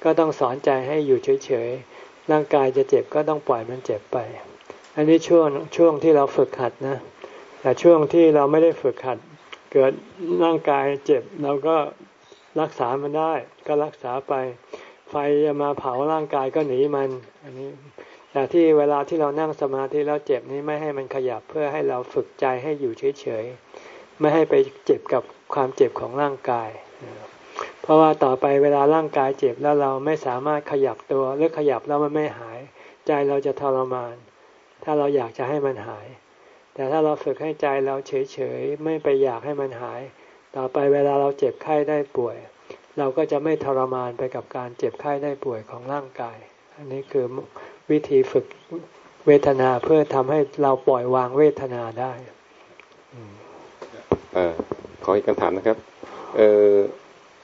ก็ต้องสอนใจให้อยู่เฉยๆ ร่างกายจะเจ็บก็ต้องปล่อยมันเจ็บไป อันนี้ช่วงช่วงที่เราฝึกหัดนะ แต่ช่วงที่เราไม่ได้ฝึกหัด เกิดร่างกายเจ็บเราก็รักษามันได้ ก็รักษาไป ไฟจะมาเผาร่างกายก็หนีมัน อันนี้แต่ที่เวลาที่เรานั่งสมาธิแล้วเจ็บนี้ไม่ให้มันขยับเพื่อให้เราฝึกใจให้อยู่เฉยๆไม่ให้ไปเจ็บกับความเจ็บของร่างกาย เพราะว่าต่อไปเวลาร่างกายเจ็บแล้วเราไม่สามารถขยับตัวหรือขยับแล้วมันไม่หาย ใจเราจะทรมาน ถ้าเราอยากจะให้มันหาย แต่ถ้าเราฝึกให้ใจเราเฉยๆไม่ไปอยากให้มันหาย ต่อไปเวลาเราเจ็บไข้ได้ป่วย เราก็จะไม่ทรมานไปกับการเจ็บไข้ได้ป่วยของร่างกาย อันนี้คือวิธีฝึกเวทนาเพื่อทำให้เราปล่อยวางเวทนาได้อขออีกคำถามนะครับ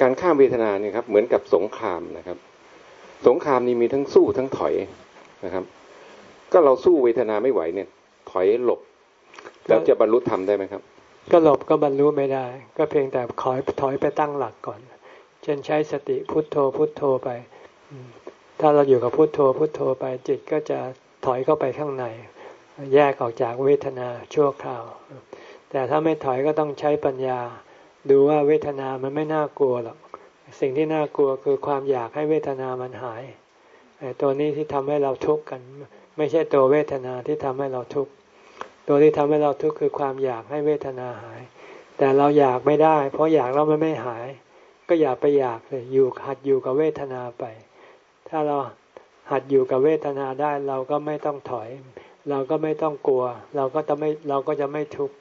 การข้ามเวทนาเนี่ยครับเหมือนกับสงครามนะครับ สงครามนี้มีทั้งสู้ทั้งถอยนะครับ ก็เราสู้เวทนาไม่ไหวเนี่ย ถอยหลบแล้วจะบรรลุธรรมได้ไหมครับ ก็หลบก็บรรลุไม่ได้ ก็เพียงแต่คอยถอยไปตั้งหลักก่อน เช่นใช้สติพุทโธพุทโธไป ถ้าเราอยู่กับพุทโธพุทโธไปจิตก็จะถอยเข้าไปข้างใน แยกออกจากเวทนาชั่วคราว แต่ถ้าไม่ถอยก็ต้องใช้ปัญญา ดูว่าเวทนามันไม่น่ากลัวหรอกสิ่งที่น่ากลัวคือความอยากให้เวทนามันหายตัวนี้ที่ทำให้เราทุกข์กัน ไม่ใช่ตัวเวทนาที่ทำให้เราทุกข์ตัวที่ทำให้เราทุกข์คือความอยากให้เวทนาหาย แต่เราอยากไม่ได้ เพราะอยากแล้วมันไม่หาย ก็อย่าไปอยากเลยอยู่หัดอยู่กับเวทนาไป ถ้าเราหัดอยู่กับเวทนาได้เราก็ไม่ต้องถอย เราก็ไม่ต้องกลัว เราก็จะไม่เราก็จะไม่ทุกข์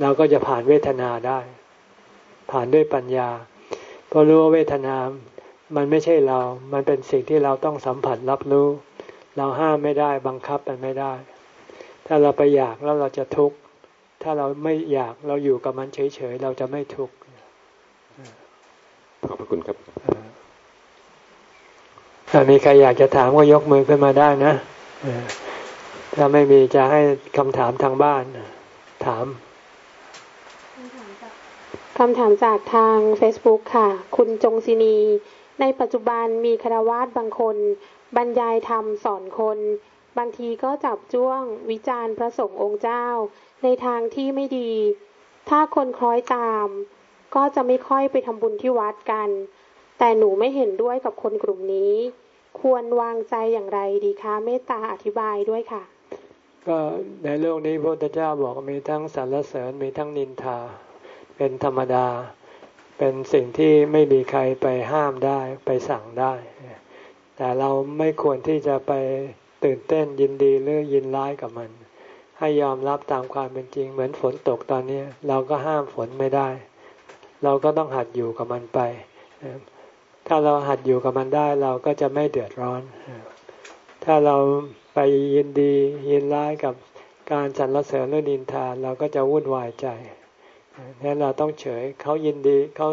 เราก็จะผ่านเวทนาได้ ผ่านด้วยปัญญา เพราะรู้ว่าเวทนา มันไม่ใช่เรา มันเป็นสิ่งที่เราต้องสัมผัสรับรู้ เราห้ามไม่ได้บังคับมันไม่ได้ ถ้าเราไปอยากแล้วเราจะทุกข์ ถ้าเราไม่อยากเราอยู่กับมันเฉยๆ เราจะไม่ทุกข์ ขอบพระคุณครับถ้ามีใครอยากจะถามก็ยกมือขึ้นมาได้นะ ถ้าไม่มีจะให้คำถามทางบ้าน ถาม คำถามจากทาง Facebook ค่ะ คุณจงศินี ในปัจจุบันมีคารวาสบางคน บรรยายธรรมสอนคน บางทีก็จับจ้วงวิจารณ์พระสงฆ์องค์เจ้า ในทางที่ไม่ดี ถ้าคนคล้อยตาม ก็จะไม่ค่อยไปทำบุญที่วัดกัน แต่หนูไม่เห็นด้วยกับคนกลุ่มนี้ ควรวางใจอย่างไรดีคะเมตตาอธิบายด้วยค่ะ ก็ในโลกนี้พระพุทธเจ้าบอกมีทั้งสรรเสริญมีทั้งนินทา เป็นธรรมดา เป็นสิ่งที่ไม่มีใครไปห้ามได้ไปสั่งได้ แต่เราไม่ควรที่จะไปตื่นเต้นยินดีหรือยินร้ายกับมัน ให้ยอมรับตามความเป็นจริง เหมือนฝนตกตอนนี้ เราก็ห้ามฝนไม่ได้ เราก็ต้องหัดอยู่กับมันไป ถ้าเราหัดอยู่กับมันได้เราก็จะไม่เดือดร้อน ถ้าเราไปยินดียินร้ายกับการสรรเสริญหรือนินทานเราก็จะวุ่นวายใจ นั้นเราต้องเฉยเขายินดีเขา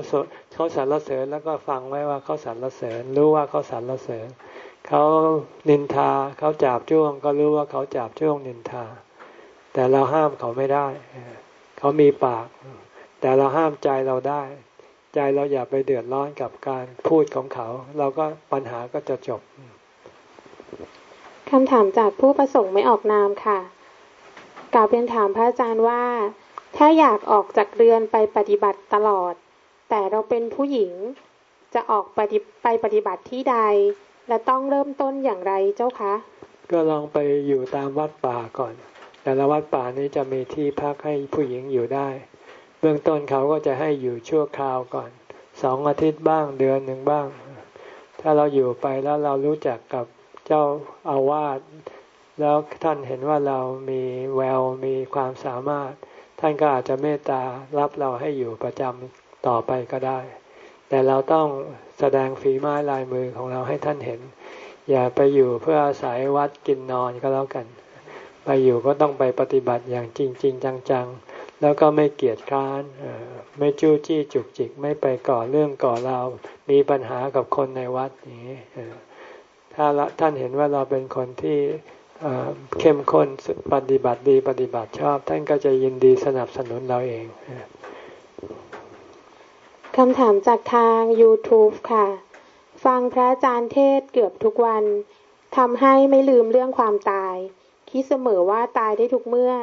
เขาสรรเสริญแล้วก็ฟังไว้ว่าเขาสรรเสริญรู้ว่าเขาสรรเสริญเขานินทาเขาจับจ้วง ก็รู้ว่าเขาจับจ้วงนินทา แต่เราห้ามเขาไม่ได้ เขามีปาก แต่เราห้ามใจเราได้ ใจเราอย่าไปเดือดร้อนกับการพูดของเขา เราก็ปัญหาก็จะจบคำถามจากผู้ประสงค์ไม่ออกนามค่ะกล่าวเป็นถามพระอาจารย์ว่า ถ้าอยากออกจากเรือนไปปฏิบัติตลอด แต่เราเป็นผู้หญิง จะออกปฏิไปปฏิบัติที่ใด และต้องเริ่มต้นอย่างไรเจ้าคะ ก็ลองไปอยู่ตามวัดป่าก่อน แต่ละวัดป่านี้จะมีที่พักให้ผู้หญิงอยู่ได้ เบื้องต้นเขาก็จะให้อยู่ชั่วคราวก่อนสองอาทิตย์บ้างเดือนหนึ่งบ้าง ถ้าเราอยู่ไปแล้วเรารู้จักกับเจ้าอาวาสแล้วท่านเห็นว่าเรามีแววมีความสามารถ ท่านก็อาจจะเมตตารับเราให้อยู่ประจำต่อไปก็ได้ แต่เราต้องแสดงฝีไม้ลายมือของเราให้ท่านเห็น อย่าไปอยู่เพื่ออาศัยวัดกินนอนก็แล้วกัน ไปอยู่ก็ต้องไปปฏิบัติอย่างจริงๆจังๆ แล้วก็ไม่เกียจคร้านไม่จู้จี้จุกจิกไม่ไปก่อเรื่องก่อเรา มีปัญหากับคนในวัดอย่างนี้ถ้าท่านเห็นว่าเราเป็นคนที่ เข้มข้นปฏิบัติดีปฏิบัติชอบ ท่านก็จะยินดีสนับสนุนเราเองคำถามจากทาง YouTube ค่ะ ฟังพระอาจารย์เทศเกือบทุกวันทำให้ไม่ลืมเรื่องความตาย คิดเสมอว่าตายได้ทุกเมื่อ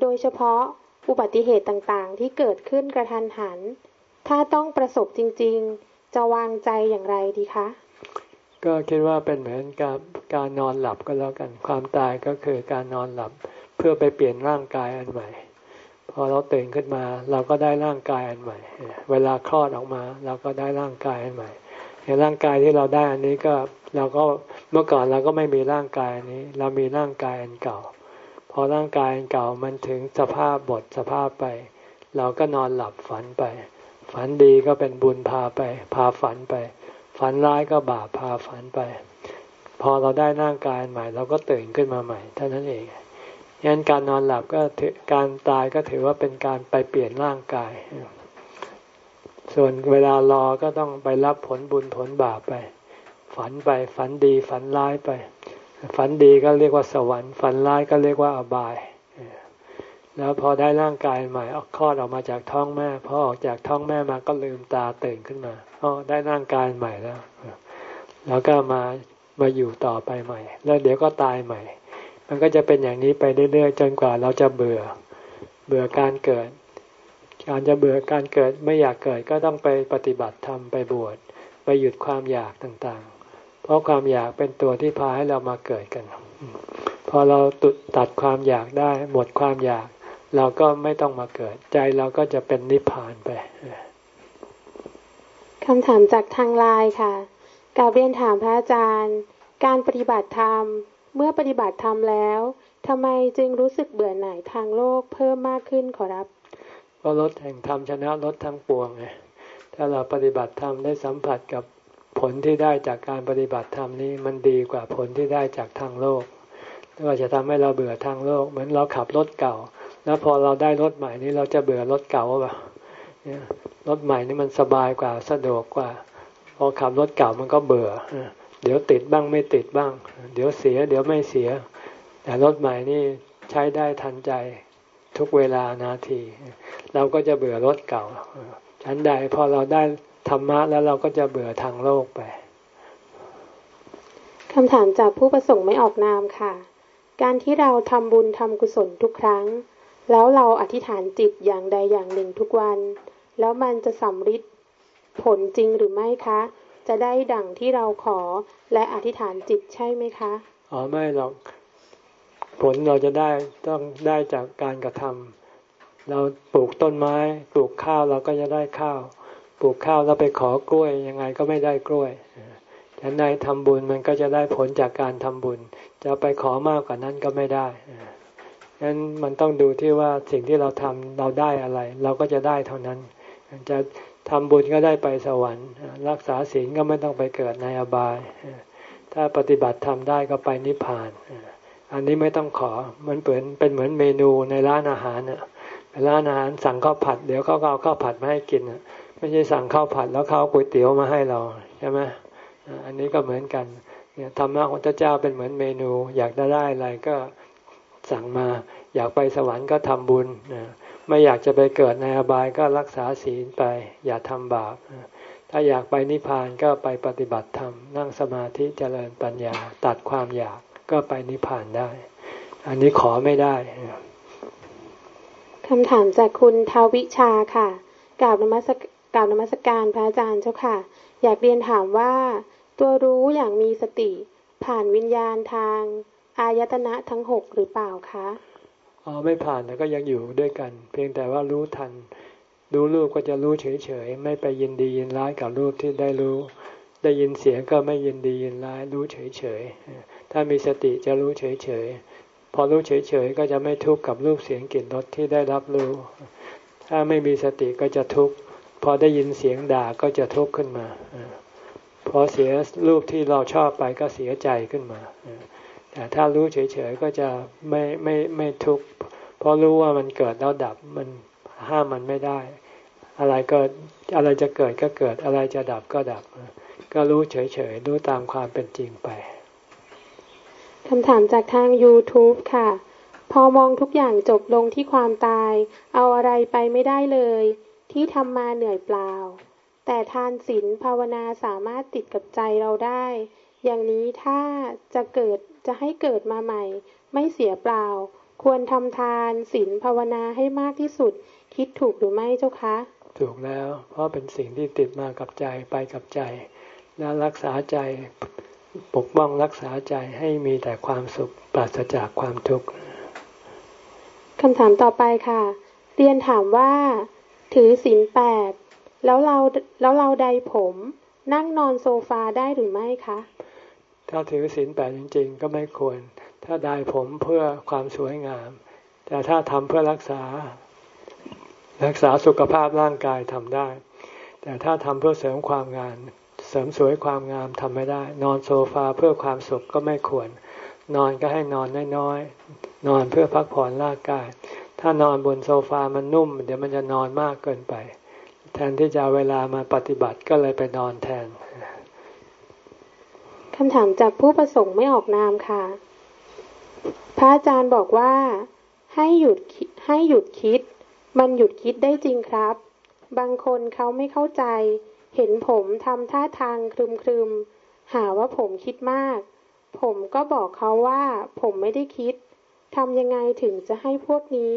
โดยเฉพาะอุบัติเหตุต่างๆ ที่เกิดขึ้นกระทันหัน ถ้าต้องประสบจริง ๆ จะวางใจอย่างไรดีคะ ก็คิดว่าเป็นเหมือนกับการนอนหลับก็แล้วกัน ความตายก็คือการนอนหลับเพื่อไปเปลี่ยนร่างกายอันใหม่ พอเราตื่นขึ้นมา เราก็ได้ร่างกายอันใหม่ เวลาคลอดออกมา เราก็ได้ร่างกายอันใหม่ในร่างกายที่เราได้อันนี้ก็เราก็เมื่อก่อนเราก็ไม่มีร่างกายอันนี้ เรามีร่างกายอันเก่า พอร่างกายอันเก่ามันถึงสภาพบทสภาพไป เราก็นอนหลับฝันไป ฝันดีก็เป็นบุญพาไป พาฝันไป ฝันร้ายก็บาปพาฝันไป พอเราได้ร่างกายใหม่ เราก็ตื่นขึ้นมาใหม่เท่านั้นเองงั้นการนอนหลับก็การตายก็ถือว่าเป็นการไปเปลี่ยนร่างกาย ส่วนเวลารอก็ต้องไปรับผลบุญผลบาปไป ฝันไปฝันดีฝันร้ายไป ฝันดีก็เรียกว่าสวรรค์ ฝันร้ายก็เรียกว่าอบาย แล้วพอได้ร่างกายใหม่ออกคลอดออกมาจากท้องแม่พอออกจากท้องแม่มาก็ลืมตาตื่นขึ้นมาอ๋อได้ร่างกายใหม่แล้ว แล้วก็มามาอยู่ต่อไปใหม่ แล้วเดี๋ยวก็ตายใหม่ มันก็จะเป็นอย่างนี้ไปเรื่อยๆจนกว่าเราจะเบื่อ เบื่อการเกิด การจะเบื่อการเกิดไม่อยากเกิดก็ต้องไปปฏิบัติธรรมไปบวชไปหยุดความอยากต่างๆ เพราะความอยากเป็นตัวที่พาให้เรามาเกิดกัน พอเราตัดความอยากได้หมดความอยาก เราก็ไม่ต้องมาเกิด ใจเราก็จะเป็นนิพพานไปคำถามจากทางไลน์ค่ะกาเรียนถามพระอาจารย์ การปฏิบัติธรรม เมื่อปฏิบัติธรรมแล้วทำไมจึงรู้สึกเบื่อหน่ายทางโลกเพิ่มมากขึ้นขอรับก็ลดแห่งธรรมชนะลดทั้งปวงไงถ้าเราปฏิบัติธรรมได้สัมผัสกับผลที่ได้จากการปฏิบัติธรรมนี้มันดีกว่าผลที่ได้จากทางโลกก็จะทำให้เราเบื่อทางโลก เหมือนเราขับรถเก่า แล้วพอเราได้รถใหม่นี้เราจะเบื่อรถเก่าป่ะรถใหม่นี่มันสบายกว่าสะดวกกว่า พอขับรถเก่ามันก็เบื่อ เดี๋ยวติดบ้างไม่ติดบ้าง เดี๋ยวเสีย เดี๋ยวไม่เสีย แต่รถใหม่นี่ใช้ได้ทันใจทุกเวลานาที เราก็จะเบื่อรถเก่าฉันใดพอเราได้ธรรมะแล้วเราก็จะเบื่อทางโลกไปคำถามจากผู้ประสงค์ไม่ออกนามค่ะ การที่เราทำบุญทำกุศลทุกครั้ง แล้วเราอธิษฐานจิตอย่างใดอย่างหนึ่งทุกวัน แล้วมันจะสำฤทธิ์ผลจริงหรือไม่คะ จะได้ดั่งที่เราขอและอธิษฐานจิตใช่ไหมคะ อ๋อไม่หรอก ผลเราจะได้ต้องได้จากการกระทำเราปลูกต้นไม้ ปลูกข้าวเราก็จะได้ข้าว ปลูกข้าวแล้วไปขอกล้วยยังไงก็ไม่ได้กล้วยฉันใดทำบุญมันก็จะได้ผลจากการทำบุญ จะไปขอมากกว่านั้นก็ไม่ได้ นั้นมันต้องดูที่ว่าสิ่งที่เราทำเราได้อะไร เราก็จะได้เท่านั้น จะทำบุญก็ได้ไปสวรรค์ รักษาศีลก็ไม่ต้องไปเกิดในอบาย ถ้าปฏิบัติทำได้ก็ไปนิพพาน อันนี้ไม่ต้องขอ มันเปิดเป็นเหมือนเมนูในร้านอาหารน่ะร้านอาหารสั่งข้าวผัด เดี๋ยวเขาก็เอาข้าวผัดมาให้กินไม่ใช่สั่งข้าวผัดแล้วเขาก๋วยเตี๋ยวมาให้เราใช่ไหมอันนี้ก็เหมือนกันเนี่ยธรรมะของพระเจ้าเป็นเหมือนเมนู อยากได้อะไรก็ สั่งมา อยากไปสวรรค์ก็ทำบุญไม่อยากจะไปเกิดในอบายก็รักษาศีลไป อย่าทำบาปถ้าอยากไปนิพพานก็ไปปฏิบัติธรรมนั่งสมาธิเจริญปัญญาตัดความอยากก็ไปนิพพานได้ อันนี้ขอไม่ได้คำถามจากคุณทาวิชาค่ะกล่าวนมัสกล่าวนมัสการพระอาจารย์เจ้าค่ะ อยากเรียนถามว่า ตัวรู้อย่างมีสติ ผ่านวิญญาณทาง อายตนะทั้งหกหรือเปล่าคะอ๋อไม่ผ่านแต่ก็ยังอยู่ด้วยกัน เพียงแต่ว่ารู้ทัน ดูรูปก็จะรู้เฉยๆ ไม่ไปยินดียินร้ายกับรูปที่ได้รู้ ได้ยินเสียงก็ไม่ยินดียินร้ายรู้เฉยๆ ถ้ามีสติจะรู้เฉยๆ พอรู้เฉยๆ ก็จะไม่ทุกข์กับรูปเสียงกลิ่นรสที่ได้รับรู้ ถ้าไม่มีสติก็จะทุกข์พอได้ยินเสียงด่าก็จะทุกข์ขึ้นมา พอเสียรูปที่เราชอบไปก็เสียใจขึ้นมา แต่ถ้ารู้เฉยๆก็จะไม่ไม่ไม่ทุกข์เพราะรู้ว่ามันเกิดแล้วดับมันห้ามมันไม่ได้ อะไรก็อะไรจะเกิดก็เกิดอะไรจะดับก็ดับ ก็รู้เฉยๆรู้ตามความเป็นจริงไปคำถามจากทาง YouTube ค่ะ พอมองทุกอย่างจบลงที่ความตาย เอาอะไรไปไม่ได้เลย ที่ทำมาเหนื่อยเปล่า แต่ทานศีลภาวนาสามารถติดกับใจเราได้ อย่างนี้ถ้าจะเกิด จะให้เกิดมาใหม่ ไม่เสียเปล่า ควรทำทานศีลภาวนาให้มากที่สุด คิดถูกหรือไม่เจ้าคะ ถูกแล้ว เพราะเป็นสิ่งที่ติดมากับใจไปกับใจ และรักษาใจปกป้องรักษาใจให้มีแต่ความสุขปราศจากความทุกข์คำถามต่อไปค่ะ เรียนถามว่า ถือศีลแปดแล้วเราแล้วเราใดผม นั่งนอนโซฟาได้หรือไม่คะ ถ้าถือศีลแปดจริง ๆ ก็ไม่ควร ถ้าได้ผมเพื่อความสวยงาม แต่ถ้าทำเพื่อรักษา รักษาสุขภาพร่างกายทำได้ แต่ถ้าทำเพื่อเสริมความงานเสริมสวยความงามทำไม่ได้ นอนโซฟาเพื่อความสุขก็ไม่ควร นอนก็ให้นอนน้อยๆนอนเพื่อพักผ่อนร่างกาย ถ้านอนบนโซฟามันนุ่ม เดี๋ยวมันจะนอนมากเกินไป แทนที่จะเวลามาปฏิบัติก็เลยไปนอนแทน คำถามจากผู้ประสงค์ไม่ออกนามค่ะ พระอาจารย์บอกว่า ให้หยุดให้หยุดคิด มันหยุดคิดได้จริงครับ บางคนเขาไม่เข้าใจ เห็นผมทำท่าทางคลึมๆหาว่าผมคิดมาก ผมก็บอกเขาว่า ผมไม่ได้คิดทำยังไงถึงจะให้พวกนี้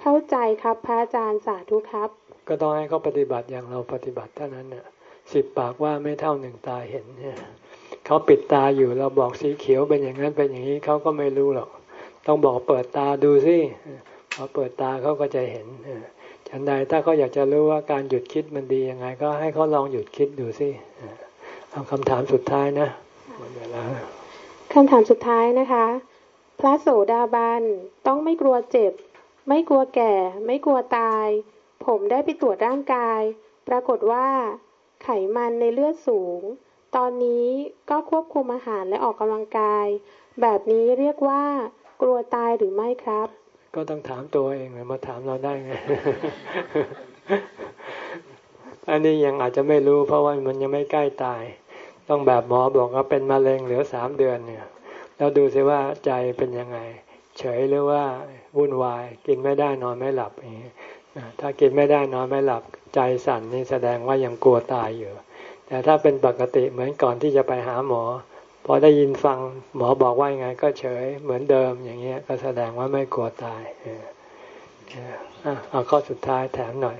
เข้าใจครับพระอาจารย์สาธุครับ ก็ต้องให้เขาปฏิบัติอย่างเราปฏิบัติเท่านั้นน่ะสิบปากว่าไม่เท่าหนึ่งตาเห็นเนี่ย เขาปิดตาอยู่เราบอกสีเขียวเป็นอย่างนั้นเป็นอย่างนี้เขาก็ไม่รู้หรอก ต้องบอกเปิดตาดูสิพอเปิดตาเขาก็จะเห็นฉันใดถ้าเขาอยากจะรู้ว่าการหยุดคิดมันดียังไง ก็ให้เขาลองหยุดคิดดูสิเอาคำถามสุดท้ายนะหมดเวลาคำถามสุดท้ายนะคะ พระโสดาบันต้องไม่กลัวเจ็บ ไม่กลัวแก่ ไม่กลัวตาย ผมได้ไปตรวจร่างกาย ปรากฏว่าไขมันในเลือดสูง ตอนนี้ก็ควบคุมอาหารและออกกำลังกาย แบบนี้เรียกว่ากลัวตายหรือไม่ครับ ก็ต้องถามตัวเองเลยมาถามเราได้ไง อันนี้ยังอาจจะไม่รู้ เพราะว่ามันยังไม่ใกล้ตาย ต้องแบบหมอบอกว่าเป็นมะเร็งเหลือสามเดือนเนี่ยแล้วดูซิว่าใจเป็นยังไง เฉยหรือว่าวุ่นวาย กินไม่ได้นอนไม่หลับอย่างนี้ถ้ากินไม่ได้นอนไม่หลับใจสั่นนี่แสดงว่ายังกลัวตายอยู่ แต่ถ้าเป็นปกติเหมือนก่อนที่จะไปหาหมอ พอได้ยินฟังหมอบอกว่ายังไง ก็เฉยเหมือนเดิมอย่างเงี้ยก็แสดงว่าไม่กลัวตายเอาข้อสุดท้ายแถมหน่อย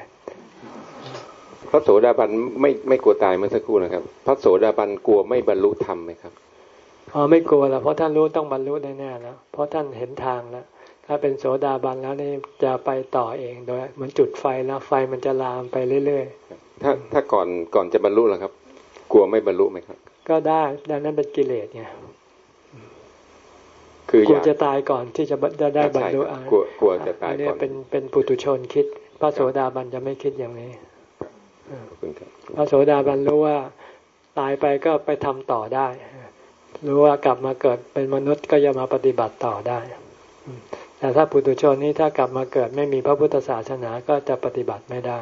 พระโสดาบันไม่ไม่กลัวตายเมื่อสักครู่นะครับ พระโสดาบันกลัวไม่บรรลุธรรมไหมครับอ๋อไม่กลัวแล้วเพราะท่านรู้ต้องบรรลุแน่ๆแล้วเพราะท่านเห็นทางแล้วถ้าเป็นโสดาบันแล้วนี่จะไปต่อเองโดยเหมือนจุดไฟแล้วไฟมันจะลามไปเรื่อยๆ ถ้าถ้าก่อนก่อนจะบรรลุล่ะครับ กลัวไม่บรรลุไหมครับ ก็ได้ดังนั้นเป็นกิเลสไงคือกลัวจะตายก่อนที่จะจะได้บรรลุกลัวกลัวจะตายก่อนเป็นเป็นปุถุชนคิด พระโสดาบันจะไม่คิดอย่างนี้พระโสดาบันรู้ว่าตายไปก็ไปทำต่อได้ รู้ว่ากลับมาเกิดเป็นมนุษย์ก็จะมาปฏิบัติต่อได้ แต่ถ้าปุถุชนนี้ถ้ากลับมาเกิดไม่มีพระพุทธศาสนาก็จะปฏิบัติไม่ได้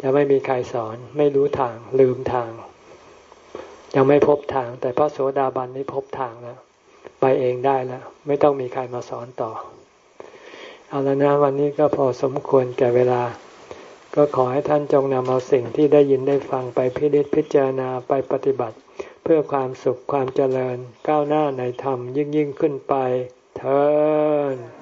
จะไม่มีใครสอนไม่รู้ทางลืมทาง ยังไม่พบทาง แต่พระโสดาบันนี้พบทางแล้วไปเองได้แล้ว ไม่ต้องมีใครมาสอนต่อ เอาละนะวันนี้ก็พอสมควรแก่เวลา ก็ขอให้ท่านจงนำเอาสิ่งที่ได้ยินได้ฟังไปพิจิตพิจารณาไปปฏิบัติ เพื่อความสุขความเจริญก้าวหน้าในธรรมยิ่งยิ่งขึ้นไปเธอ